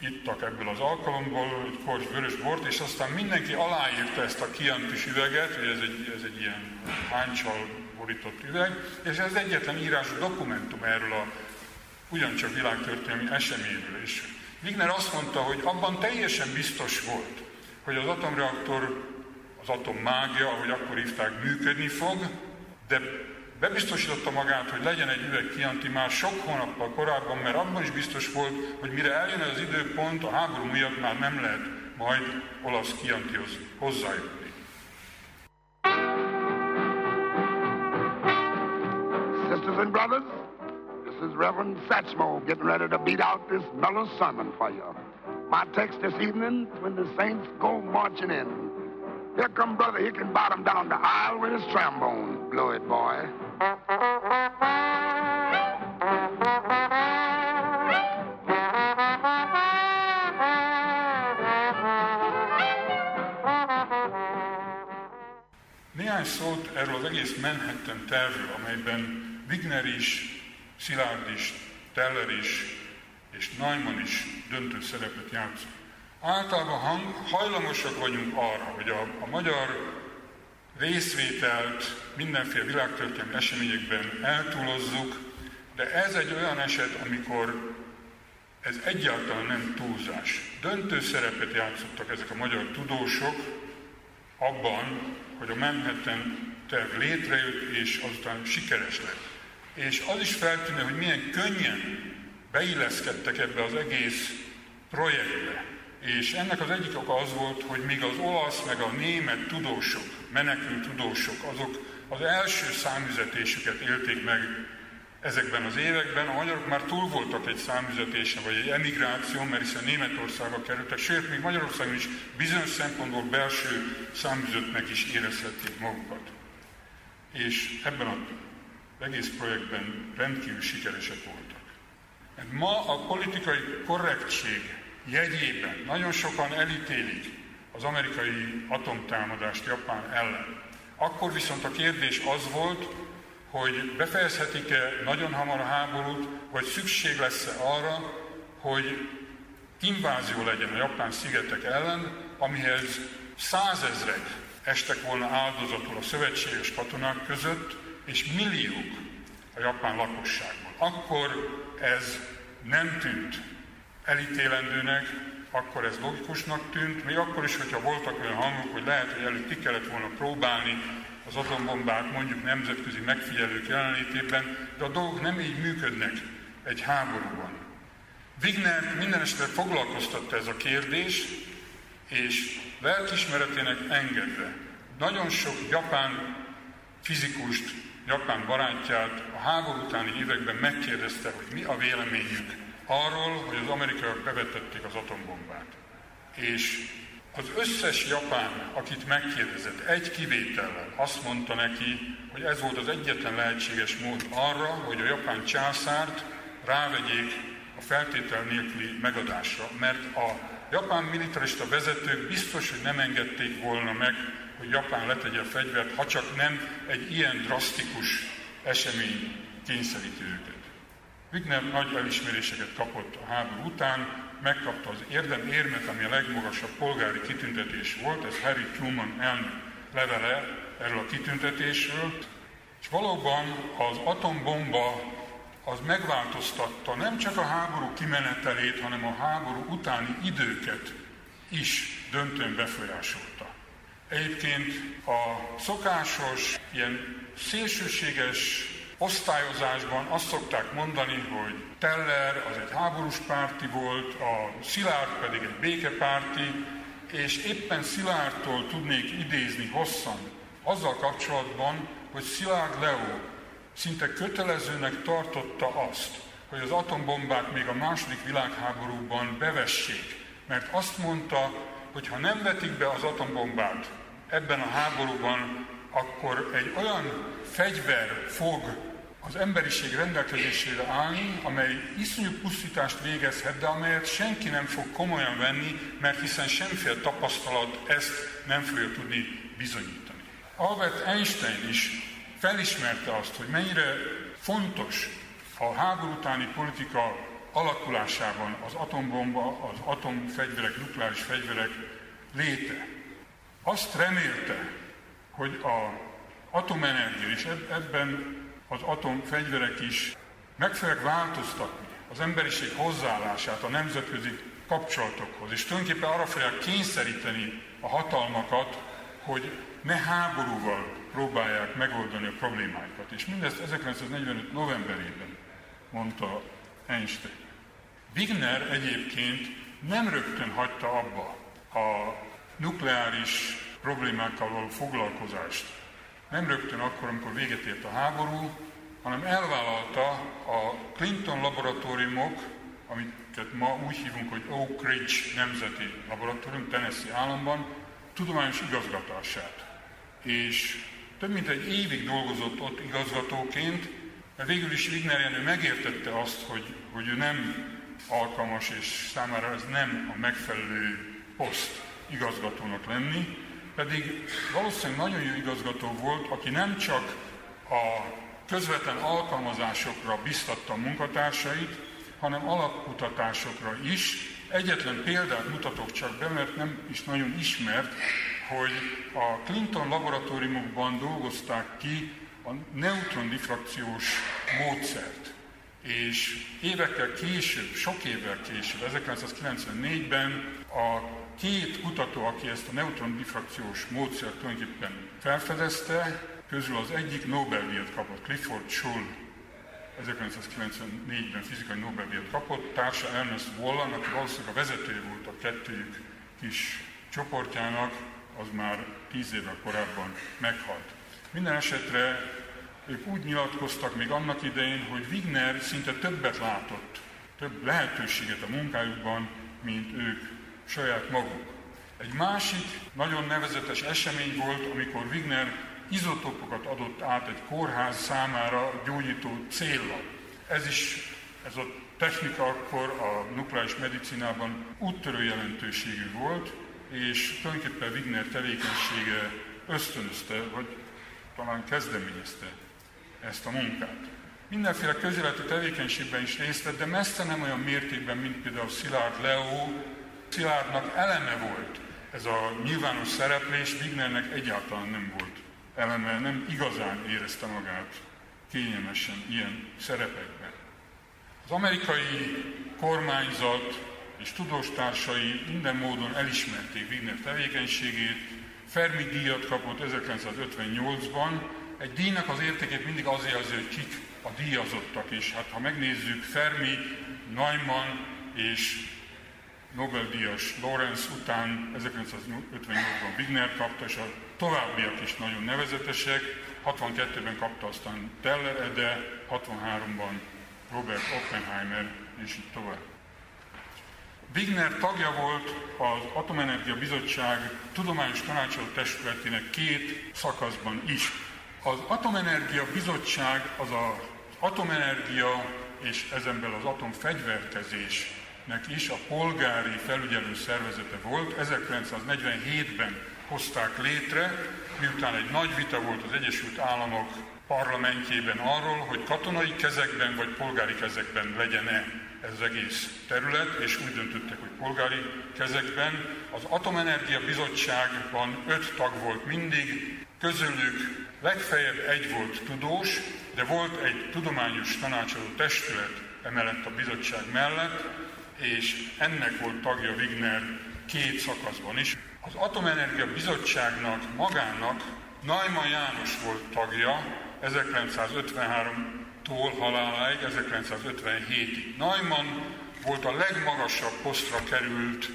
ittak ebből az alkalomból egy korty vörös bort, és aztán mindenki aláírta ezt a kiantis üveget, hogy ez egy, ez egy ilyen hánycsal borított üveg, és ez egyetlen írású dokumentum erről a ugyancsak világtörténelmi eseményről. És Wigner azt mondta, hogy abban teljesen biztos volt, hogy az atomreaktor, az atommágia, ahogy akkor hívták, működni fog, de bebiztosította magát, hogy legyen egy üveg kianti már sok hónappal korábban, mert abban is biztos volt, hogy mire eljön az időpont, a háború miatt már nem lehet majd olasz kiantihoz hozzájutni. Sisters and brothers, this is Reverend Satchmo getting ready to beat out this mellow sermon for you. My text this evening when the saints go marching in. Here come Brother Hickenbottom down the aisle with his trombone. Blow it, boy. Néhány szót erről az egész Manhattan tervről, amelyben Wigner is, Szilárd is, Teller is, és Neumann is döntő szerepet játszott. Általában hang, hajlamosak vagyunk arra, hogy a, a magyar részvételt mindenféle világtörténelmi eseményekben eltúlozzuk, de ez egy olyan eset, amikor ez egyáltalán nem túlzás. Döntő szerepet játszottak ezek a magyar tudósok abban, hogy a Manhattan terv létrejött, és azután sikeres lett. És az is feltűnő, hogy milyen könnyen beilleszkedtek ebbe az egész projektbe. És ennek az egyik oka az volt, hogy míg az olasz meg a német tudósok, menekült tudósok, azok az első számüzetésüket élték meg ezekben az években, a magyarok már túl voltak egy számüzetésen, vagy egy emigráció, mert hiszen Németországba kerültek, sőt, még Magyarországon is bizonyos szempontból belső számüzetnek is érezhették magukat. És ebben az egész projektben rendkívül sikeresek voltak. Mert ma a politikai korrektség jegyében nagyon sokan elítélik az amerikai atomtámadást Japán ellen. Akkor viszont a kérdés az volt, hogy befejezhetik-e nagyon hamar a háborút, vagy szükség lesz-e arra, hogy invázió legyen a japán szigetek ellen, amihez százezrek estek volna áldozatul a szövetséges katonák között, és milliók a japán lakosságban. Akkor ez nem tűnt elítélendőnek, akkor ez logikusnak tűnt, még akkor is, hogyha voltak olyan hangok, hogy lehet, hogy előtt ki kellett volna próbálni az atombombát mondjuk nemzetközi megfigyelők jelenlétében, de a dolgok nem így működnek egy háborúban. Wigner minden esetre foglalkoztatta ez a kérdés, és lelkismeretének engedve nagyon sok japán fizikust, japán barátját a háború utáni években megkérdezte, hogy mi a véleményük arról, hogy az amerikaiak bevetették az atombombát. És az összes japán, akit megkérdezett, egy kivétellel azt mondta neki, hogy ez volt az egyetlen lehetséges mód arra, hogy a japán császárt rávegyék a feltétel nélküli megadásra, mert a japán militarista vezetők biztos, hogy nem engedték volna meg, hogy Japán letegye a fegyvert, ha csak nem egy ilyen drasztikus esemény kényszeríti őket. Wigner nagy elismeréseket kapott a háború után, megkapta az érdem érmet, ami a legmagasabb polgári kitüntetés volt, ez Harry Truman elnök levele erről a kitüntetésről, és valóban az atombomba az megváltoztatta nem csak a háború kimenetelét, hanem a háború utáni időket is döntően befolyásolta. Egyébként a szokásos, ilyen szélsőséges osztályozásban azt szokták mondani, hogy Teller az egy háborús párti volt, a Szilárd pedig egy békepárti, és éppen Szilárdtól tudnék idézni hosszan azzal kapcsolatban, hogy Szilárd Leo szinte kötelezőnek tartotta azt, hogy az atombombát még a második világháborúban bevessék, mert azt mondta, hogy ha nem vetik be az atombombát ebben a háborúban, akkor egy olyan fegyver fog az emberiség rendelkezésére állni, amely iszonyú pusztítást végezhet, de amelyet senki nem fog komolyan venni, mert hiszen semmiféle tapasztalat ezt nem fogja tudni bizonyítani. Albert Einstein is felismerte azt, hogy mennyire fontos a háború utáni politika alakulásában az atombomba, az atomfegyverek, nukleáris fegyverek léte. Azt remélte, hogy a atomenergia, és ebben az atomfegyverek is meg fogják változtatni az emberiség hozzáállását a nemzetközi kapcsolatokhoz, és tulajdonképpen arra fogják kényszeríteni a hatalmakat, hogy ne háborúval próbálják megoldani a problémáikat. És mindezt 1945. novemberében mondta Einstein. Wigner egyébként nem rögtön hagyta abba a nukleáris problémákkal való foglalkozást nem rögtön akkor, amikor véget ért a háború, hanem elvállalta a Clinton laboratóriumok, amiket ma úgy hívunk, hogy Oak Ridge Nemzeti Laboratórium, Tennessee államban, tudományos igazgatását. És több mint egy évig dolgozott ott igazgatóként, mert végül is Wigner Jenő megértette azt, hogy, hogy ő nem alkalmas, és számára ez nem a megfelelő poszt igazgatónak lenni, pedig valószínűleg nagyon jó igazgató volt, aki nem csak a közvetlen alkalmazásokra biztatta a munkatársait, hanem alapkutatásokra is. Egyetlen példát mutatok csak be, mert nem is nagyon ismert, hogy a Clinton laboratóriumokban dolgozták ki a neutron-diffrakciós módszert. És évekkel később, sok évvel később, 1994-ben a két kutató, aki ezt a neutron-diffrakciós módszert tulajdonképpen felfedezte, közül az egyik Nobel-díjat kapott, Clifford Schull 1994-ben fizikai Nobel-díjat kapott, társa Ernest Wallan, aki valószínűleg a vezetője volt a kettőjük kis csoportjának, az már tíz évvel korábban meghalt. Minden esetre ők úgy nyilatkoztak még annak idején, hogy Wigner szinte többet látott, több lehetőséget a munkájukban, mint ők saját maguk. Egy másik nagyon nevezetes esemény volt, amikor Wigner izotopokat adott át egy kórház számára gyógyító célra. Ez is, ez a technika akkor a nukleáris medicinában úttörő jelentőségű volt, és tulajdonképpen Wigner tevékenysége ösztönözte, vagy talán kezdeményezte ezt a munkát. Mindenféle közéleti tevékenységben is részt vett, de messze nem olyan mértékben, mint például Szilárd Leo. Szilárdnak eleme volt ez a nyilvános szereplés, Wignernek egyáltalán nem volt eleme, nem igazán érezte magát kényelmesen ilyen szerepekben. Az amerikai kormányzat és tudóstársai minden módon elismerték Wigner tevékenységét, Fermi díjat kapott 1958-ban, egy díjnak az értékét mindig azért jelzi, hogy kik a díjazottak, és hát ha megnézzük, Fermi, Neumann és Nobel-díjas Lorenz után 1958-ban Wigner kapta, és a továbbiak is nagyon nevezetesek. 62-ben kapta aztán Teller Ede, 63-ban Robert Oppenheimer, és így tovább. Wigner tagja volt az Atomenergia Bizottság tudományos tanácsadó testületének két szakaszban is. Az Atomenergia Bizottság az az atomenergia és ezen belül az atomfegyverkezésnek is a polgári felügyelő szervezete volt. 1947-ben hozták létre, miután egy nagy vita volt az Egyesült Államok parlamentjében arról, hogy katonai kezekben vagy polgári kezekben legyen-e ez az egész terület, és úgy döntöttek, hogy polgári kezekben. Az Atomenergia Bizottságban öt tag volt mindig, közülük legfeljebb egy volt tudós, de volt egy tudományos tanácsadó testület emellett a bizottság mellett, és ennek volt tagja Wigner két szakaszban is. Az Atomenergia Bizottságnak magának Neumann János volt tagja 1953-tól haláláig, 1957-ig. Neumann volt a legmagasabb posztra került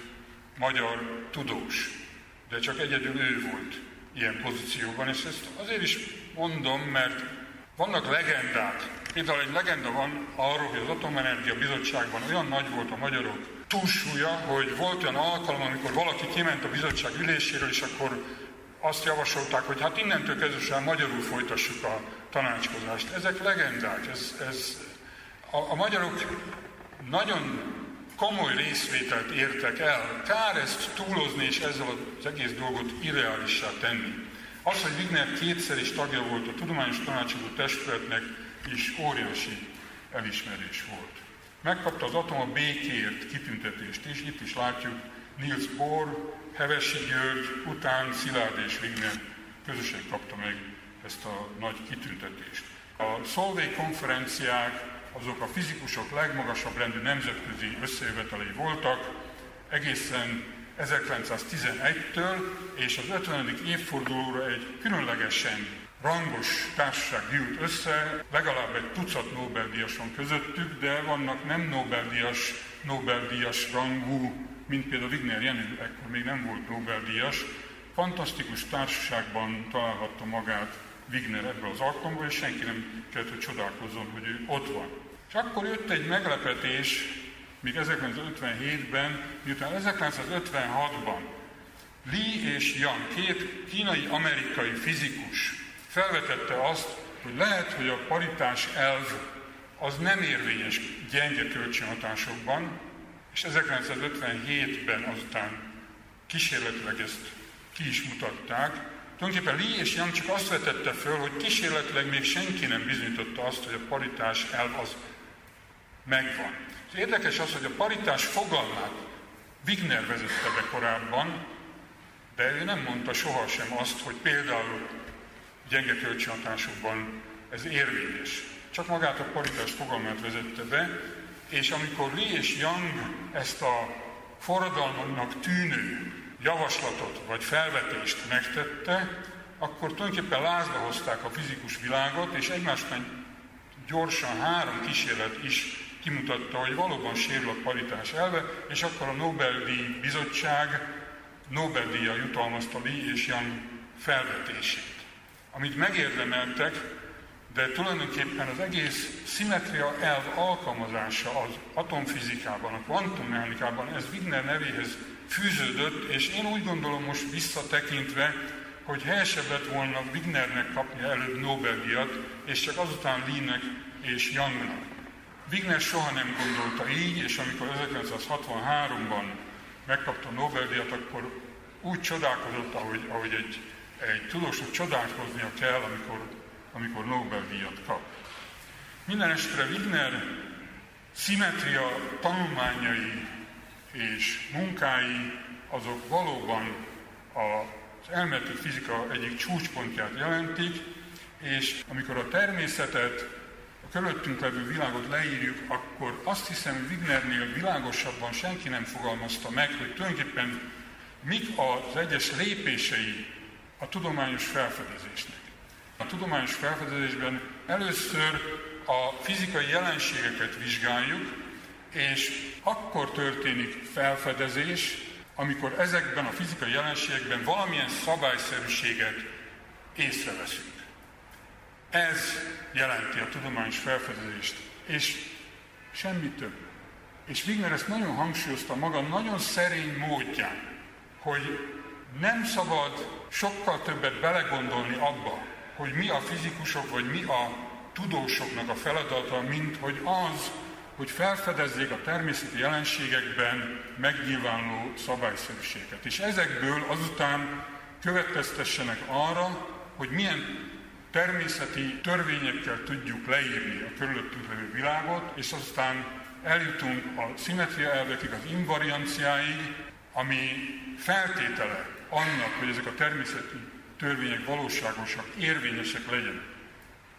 magyar tudós, de csak egyedül ő volt ilyen pozícióban, és ezt azért is mondom, mert vannak legendák. Például egy legenda van arról, hogy az Atomenergia Bizottságban olyan nagy volt a magyarok túlsúlya, hogy volt olyan alkalom, amikor valaki kiment a bizottság üléséről, és akkor azt javasolták, hogy hát innentől kezdve magyarul folytassuk a tanácskozást. Ezek legendák, ez, ez a, a magyarok nagyon komoly részvételt értek el. Kár ezt túlozni és ezzel az egész dolgot irreálissá tenni. Az, hogy Wigner kétszer is tagja volt a Tudományos Tanácsadó Testületnek, is óriási elismerés volt. Megkapta az Atoma békért kitüntetést is, itt is látjuk Niels Bohr, Hevesi György, után Szilárd és Wigner közösen kapta meg ezt a nagy kitüntetést. A Solvay konferenciák azok a fizikusok legmagasabb rendű nemzetközi összejövetelei voltak, egészen 1911-től, és az 50. évfordulóra egy különlegesen rangos társaság gyűlt össze, legalább egy tucat Nobel-díjas van közöttük, de vannak nem Nobel-díjas, Nobel-díjas rangú, mint például Wigner Jenő, ekkor még nem volt Nobel-díjas. Fantasztikus társaságban találhatta magát Wigner ebből az alkalomból, és senki nem kellett, hogy csodálkozzon, hogy ő ott van. És akkor jött egy meglepetés, még 1957-ben, miután 1956-ban Lee és Yang, két kínai-amerikai fizikus felvetette azt, hogy lehet, hogy a paritás elv az nem érvényes gyenge kölcsönhatásokban, és 1957-ben azután kísérletileg ezt ki is mutatták. Tulajdonképpen Lee és Young csak azt vetette föl, hogy kísérletileg még senki nem bizonyította azt, hogy a paritás elv az megvan. És érdekes az, hogy a paritás fogalmát Wigner vezette be korábban, De ő nem mondta sohasem azt, hogy például gyenge kölcsönhatásokban ez érvényes. Csak magát a paritás fogalmát vezette be, és amikor Lee és Young ezt a forradalomnak tűnő javaslatot vagy felvetést megtette, akkor tulajdonképpen lázba hozták a fizikus világot, és egymásban gyorsan három kísérlet is kimutatta, hogy valóban sérül a paritás elve, és akkor a Nobel-díj bizottság Nobel-díjjal jutalmazta Lee és Young felvetését, amit megérdemeltek, de tulajdonképpen az egész szimetria elv alkalmazása az atomfizikában, a kvantummechanikában, ez Wigner nevéhez fűződött, és én úgy gondolom most visszatekintve, hogy helyesebb lett volna Wignernek kapni előbb Nobel-díjat, és csak azután Lee-nek és Youngnak. Wigner soha nem gondolta így, és amikor 1963-ban megkapta Nobel-díjat, akkor úgy csodálkozott, ahogy, ahogy egy, egy tudósnak csodálkoznia kell, amikor, amikor Nobel-díjat kap. Minden esetre Wigner szimetria tanulmányai és munkái azok valóban az elméleti fizika egyik csúcspontját jelentik, és amikor a természetet körülöttünk levő világot leírjuk, akkor azt hiszem, Wignernél világosabban senki nem fogalmazta meg, hogy tulajdonképpen mik az egyes lépései a tudományos felfedezésnek. A tudományos felfedezésben először a fizikai jelenségeket vizsgáljuk, és akkor történik felfedezés, amikor ezekben a fizikai jelenségekben valamilyen szabályszerűséget észreveszünk. Ez jelenti a tudományos felfedezést, és semmi több. És Wigner ezt nagyon hangsúlyozta maga nagyon szerény módján, hogy nem szabad sokkal többet belegondolni abba, hogy mi a fizikusok, vagy mi a tudósoknak a feladata, mint hogy az, hogy felfedezzék a természeti jelenségekben megnyilvánuló szabályszerűséget. És ezekből azután következtessenek arra, hogy milyen természeti törvényekkel tudjuk leírni a körülöttünk levő világot, és aztán eljutunk a szimmetria elvekig, az invarianciáig, ami feltétele annak, hogy ezek a természeti törvények valóságosak, érvényesek legyenek.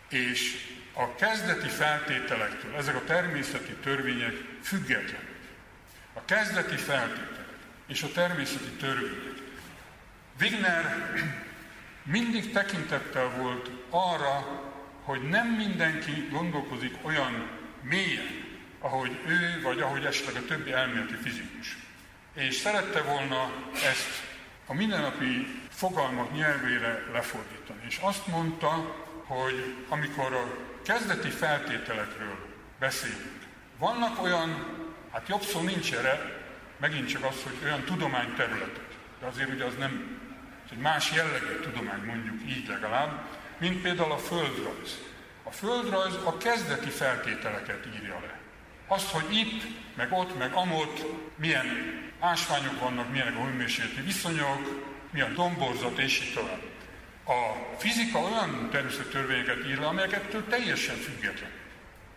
És a kezdeti feltételektől ezek a természeti törvények függetlenek. A kezdeti feltételek és a természeti törvények. Wigner mindig tekintettel volt arra, hogy nem mindenki gondolkozik olyan mélyen, ahogy ő, vagy ahogy esetleg a többi elméleti fizikus. És szerette volna ezt a mindennapi fogalmak nyelvére lefordítani. És azt mondta, hogy amikor a kezdeti feltételekről beszélünk, vannak olyan, hát jobb szó nincs erre, megint csak az, hogy olyan tudományterületek, de azért ugye az nem egy más jellegű tudomány mondjuk így legalább, mint például a földrajz. A földrajz a kezdeti feltételeket írja le. Azt, hogy itt, meg ott, meg amott milyen ásványok vannak, milyenek a hőmérsékleti viszonyok, milyen domborzat, és így tovább. A fizika olyan természeti törvényeket ír le, amelyek ettől teljesen független.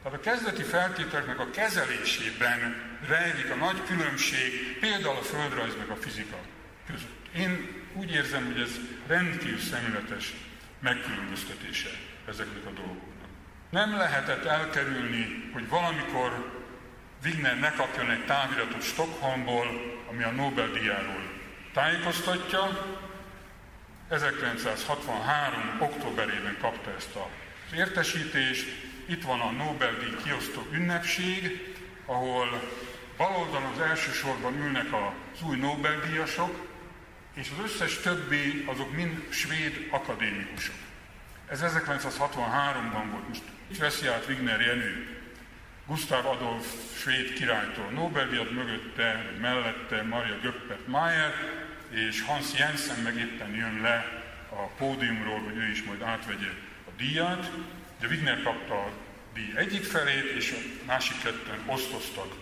Tehát a kezdeti feltételeknek a kezelésében rejlik a nagy különbség például a földrajz meg a fizika között. Én úgy érzem, hogy ez rendkívül szemületes megkülönböztetése ezeknek a dolgoknak. Nem lehetett elkerülni, hogy valamikor Wigner ne kapjon egy táviratot Stockholmból, ami a Nobel-díjáról tájékoztatja. 1963. októberében kapta ezt az értesítést. Itt van a Nobel-díj kiosztó ünnepség, ahol baloldalon az első sorban ülnek az új Nobel-díjasok, és az összes többi azok mind svéd akadémikusok. Ez 1963-ban volt. Most itt veszi át Wigner Jenő, Gustav Adolf svéd királytól Nobel-díjat mögötte, mellette Maria Göppert Mayer, és Hans Jensen meg éppen jön le a pódiumról, hogy ő is majd átvegye a díjat. De Wigner kapta a díj egyik felét, és a másik ketten osztoztak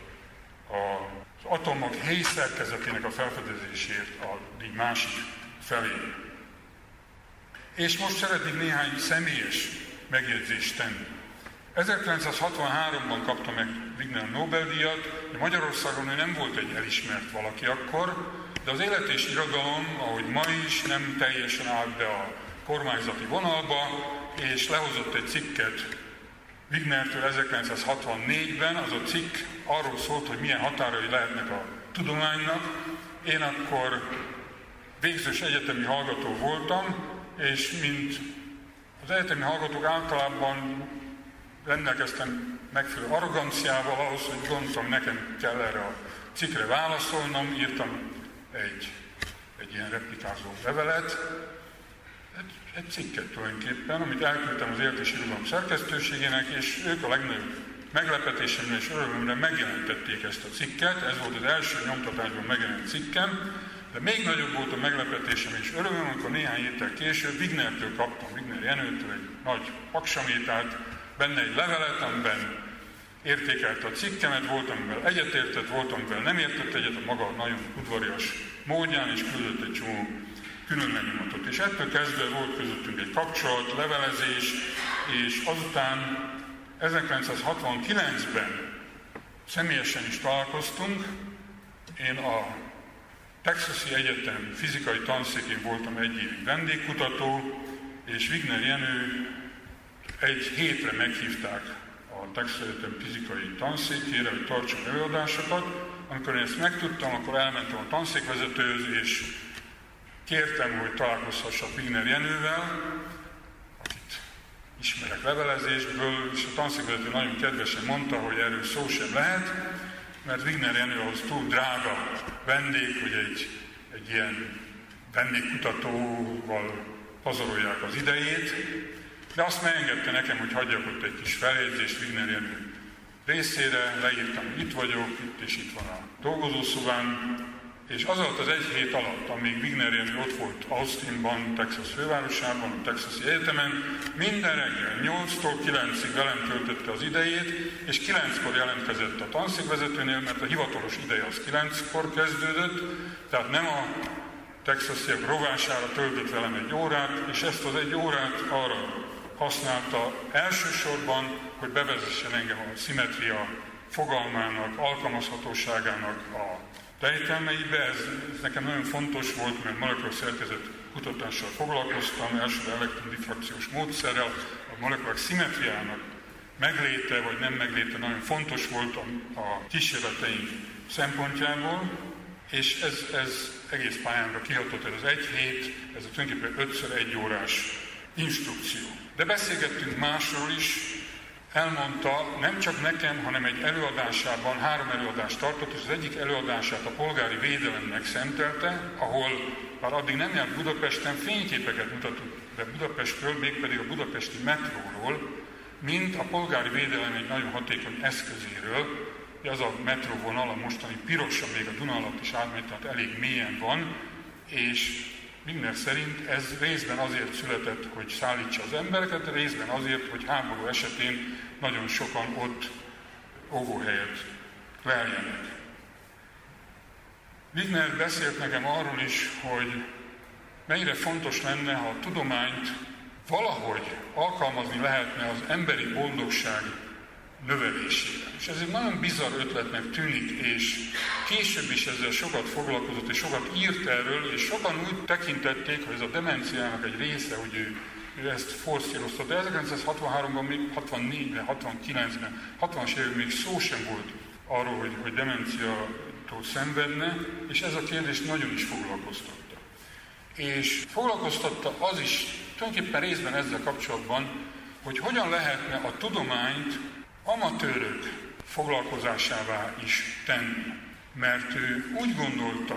a atomok helyi szerkezetének a felfedezésért a másik felé. És most szeretnék néhány személyes megjegyzést tenni. 1963-ban kapta meg Wigner Nobel-díjat, de Magyarországon ő nem volt egy elismert valaki akkor, de az élet és irodalom, ahogy ma is, nem teljesen állt be a kormányzati vonalba, és lehozott egy cikket Wignertől 1964-ben, az a cikk arról szólt, hogy milyen határai lehetnek a tudománynak. Én akkor végzős egyetemi hallgató voltam, és mint az egyetemi hallgatók általában rendelkeztem megfelelő arroganciával ahhoz, hogy gondoltam, nekem kell erre a cikkre válaszolnom, írtam egy, egy ilyen replikázó levelet, egy, egy cikket tulajdonképpen, amit elküldtem az Élet és Irodalom szerkesztőségének, és ők a legnagyobb meglepetésemre és örömömre megjelentették ezt a cikket, ez volt az első nyomtatásban megjelent cikkem, de még nagyobb volt a meglepetésem és örömöm, amikor néhány héttel később Wignertől kaptam, Wigner Jenőtől egy nagy paksamétát, benne egy levelet, amiben értékelte a cikkemet, volt, amivel egyetértett, volt, amivel nem értett egyet a maga nagyon udvarias módján, és küldött egy csomó külön lenyomatot. És ettől kezdve volt közöttünk egy kapcsolat, levelezés, és azután 1969-ben személyesen is találkoztunk. Én a Texasi Egyetem fizikai tanszékén voltam egy évig vendégkutató, és Wigner Jenő egy hétre meghívták a Texas Egyetem fizikai tanszékére, hogy tartson előadásokat. Amikor én ezt megtudtam, akkor elmentem a tanszékvezetőhöz, és kértem, hogy találkozhassak Wigner Jenővel, akit ismerek levelezésből, és a tanszékvezető nagyon kedvesen mondta, hogy erről szó sem lehet, mert Wigner Jenő ahhoz túl drága vendég, hogy egy, egy ilyen vendégkutatóval pazarolják az idejét, de azt megengedte nekem, hogy hagyjak ott egy kis feljegyzést Wigner Jenő részére, leírtam, hogy itt vagyok, itt és itt van a dolgozószobám, és az alatt az egy hét alatt, amíg Wigner Jenő ott volt Austinban, Texas fővárosában, a Texasi Egyetemen, minden reggel 8-tól 9-ig velem töltötte az idejét, és 9-kor jelentkezett a tanszékvezetőnél, mert a hivatalos ideje az 9-kor kezdődött, tehát nem a texasiak rovására töltött velem egy órát, és ezt az egy órát arra használta elsősorban, hogy bevezessen engem a szimetria fogalmának, alkalmazhatóságának a tejtelmeibe. Ez, ez nekem nagyon fontos volt, mert molekular szerkezet kutatással foglalkoztam, elsőre elektrondifrakciós módszerrel, a molekulák szimetriának megléte vagy nem megléte nagyon fontos volt a, a kísérleteink szempontjából, és ez, ez egész pályámra kihatott, ez az egy hét, ez a tulajdonképpen ötször egy órás instrukció. De beszélgettünk másról is, elmondta nem csak nekem, hanem egy előadásában, három előadást tartott, és az egyik előadását a polgári védelemnek szentelte, ahol már addig nem járt Budapesten, fényképeket mutatott be Budapestről, mégpedig a budapesti metróról, mint a polgári védelem egy nagyon hatékony eszközéről, az a metróvonal, a mostani pirosan még a Duna alatt is átmegy, tehát elég mélyen van, és minden szerint ez részben azért született, hogy szállítsa az embereket, részben azért, hogy háború esetén nagyon sokan ott óvóhelyet leljenek. Wigner beszélt nekem arról is, hogy mennyire fontos lenne, ha a tudományt valahogy alkalmazni lehetne az emberi boldogság növelésére. És ez egy nagyon bizarr ötletnek tűnik, és később is ezzel sokat foglalkozott, és sokat írt erről, és sokan úgy tekintették, hogy ez a demenciának egy része, hogy ő, ő ezt forszírozta. De 1963-ban, még 64-ben, 69-ben, 60-as években még szó sem volt arról, hogy, hogy demenciától szenvedne, és ez a kérdés nagyon is foglalkoztatta. És foglalkoztatta az is, tulajdonképpen részben ezzel kapcsolatban, hogy hogyan lehetne a tudományt amatőrök foglalkozásává is tenni. Mert ő úgy gondolta,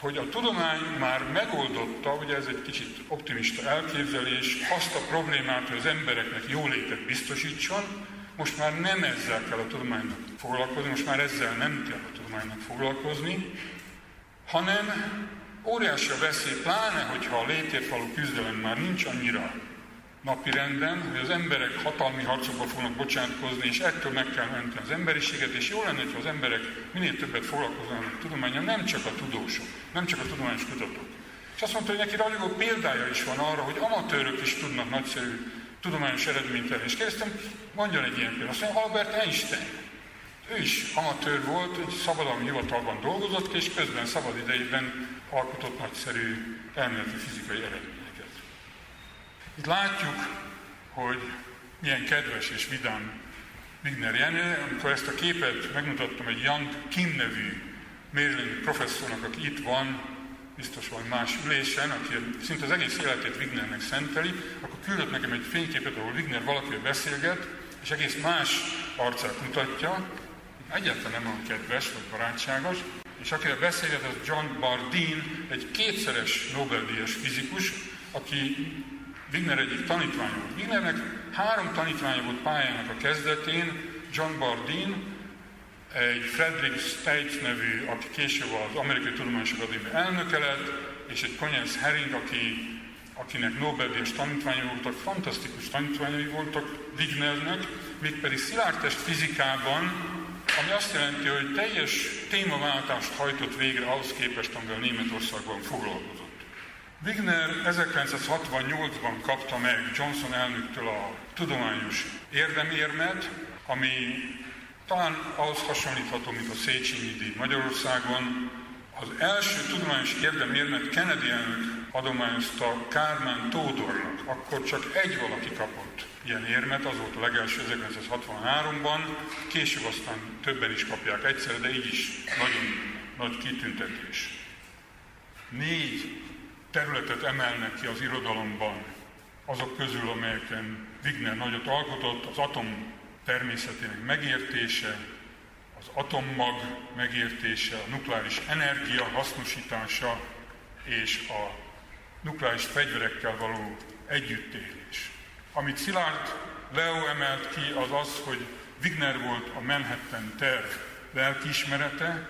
hogy a tudomány már megoldotta, ugye ez egy kicsit optimista elképzelés, azt a problémát, hogy az embereknek jólétet biztosítson, most már nem ezzel kell a tudománynak foglalkozni, most már ezzel nem kell a tudománynak foglalkozni, hanem óriási a veszély, pláne, hogyha a létért való küzdelem már nincs annyira napirenden, hogy az emberek hatalmi harcokba fognak bocsátkozni, és ettől meg kell menteni az emberiséget, és jó lenne, ha az emberek minél többet foglalkoznának a tudományjal, nem csak a tudósok, nem csak a tudományos kutatók. És azt mondta, hogy neki ragyogó példája is van arra, hogy amatőrök is tudnak nagyszerű tudományos eredményt elni. És kérdeztem, mondjon egy ilyen példát. Azt mondja, Albert Einstein. Ő is amatőr volt, egy szabadalmi hivatalban dolgozott, és közben szabad idejében alkotott nagyszerű elméleti fizikai eredményeket. Itt látjuk, hogy milyen kedves és vidám Wigner Jenő, amikor ezt a képet megmutattam egy Jan Kim nevű Maryland professzornak, aki itt van, biztos van más ülésen, aki szinte az egész életét Wignernek szenteli, akkor küldött nekem egy fényképet, ahol Wigner valakivel beszélget, és egész más arcát mutatja, egyáltalán nem olyan kedves vagy barátságos, és akivel beszélget, az John Bardeen, egy kétszeres Nobel-díjas fizikus, aki Wigner egyik tanítványa volt. Wignernek három tanítványa volt pályának a kezdetén, John Bardeen, egy Frederick Stites nevű, aki később az Amerikai Tudományos Akadémia elnöke lett, és egy Conyers Herring, aki, akinek Nobel-díjas tanítványai voltak, fantasztikus tanítványai voltak Wignernek, mégpedig szilárdtest fizikában, ami azt jelenti, hogy teljes témaváltást hajtott végre ahhoz képest, amivel Németországban foglalkozott. Wigner 1968-ban kapta meg Johnson elnöktől a tudományos érdemérmet, ami talán ahhoz hasonlítható, mint a Széchenyi díj Magyarországon. Az első tudományos érdemérmet Kennedy elnök adományozta Kármán Tódornak, akkor csak egy valaki kapott ilyen érmet, az volt a legelső 1963-ban, később aztán többen is kapják egyszer, de így is nagyon nagy kitüntetés. Négy területet emelnek ki az irodalomban, azok közül, amelyeken Wigner nagyot alkotott, az atom természetének megértése, az atommag megértése, a nukleáris energia hasznosítása és a nukleáris fegyverekkel való együttélés. Amit Szilárd Leo emelt ki, az az, hogy Wigner volt a Manhattan terv lelkiismerete,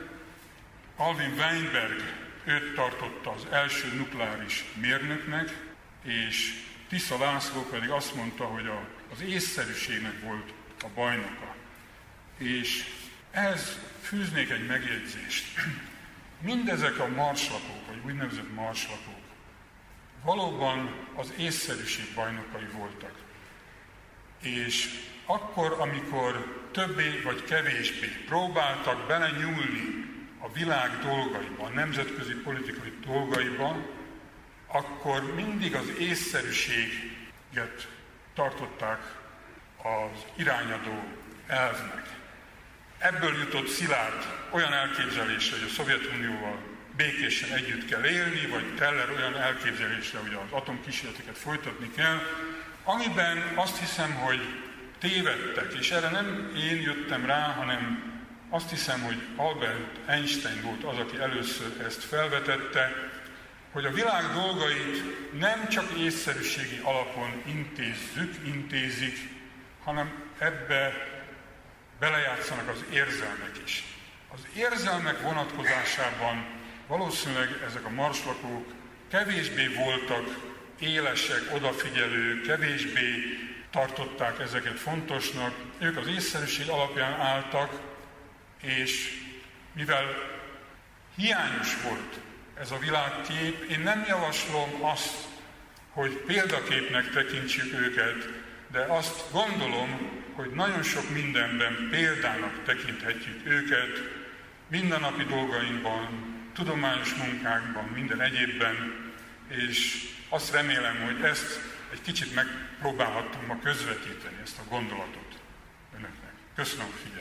Alvin Weinberg őt tartotta az első nukleáris mérnöknek, és Tisza László pedig azt mondta, hogy a, az észszerűségnek volt a bajnoka. És ez fűznék egy megjegyzést. Mindezek a marslakók, vagy úgynevezett marslakók, valóban az észszerűség bajnokai voltak. És akkor, amikor többé vagy kevésbé próbáltak belenyúlni a világ dolgaiba, a nemzetközi politikai dolgaiba, akkor mindig az észszerűséget tartották az irányadó elvnek. Ebből jutott Szilárd olyan elképzelésre, hogy a Szovjetunióval békésen együtt kell élni, vagy Teller olyan elképzelésre, hogy az atomkísérleteket folytatni kell, amiben azt hiszem, hogy tévedtek, és erre nem én jöttem rá, hanem azt hiszem, hogy Albert Einstein volt az, aki először ezt felvetette, hogy a világ dolgait nem csak észszerűségi alapon intézzük, intézik, hanem ebbe belejátszanak az érzelmek is. Az érzelmek vonatkozásában valószínűleg ezek a marslakók kevésbé voltak élesek, odafigyelők, kevésbé tartották ezeket fontosnak. Ők az észszerűség alapján álltak, és mivel hiányos volt ez a világkép, én nem javaslom azt, hogy példaképnek tekintsük őket, de azt gondolom, hogy nagyon sok mindenben példának tekinthetjük őket, mindennapi dolgainkban, tudományos munkákban, minden egyébben, és azt remélem, hogy ezt egy kicsit megpróbálhattam ma közvetíteni, ezt a gondolatot önöknek. Köszönöm a figyelmet!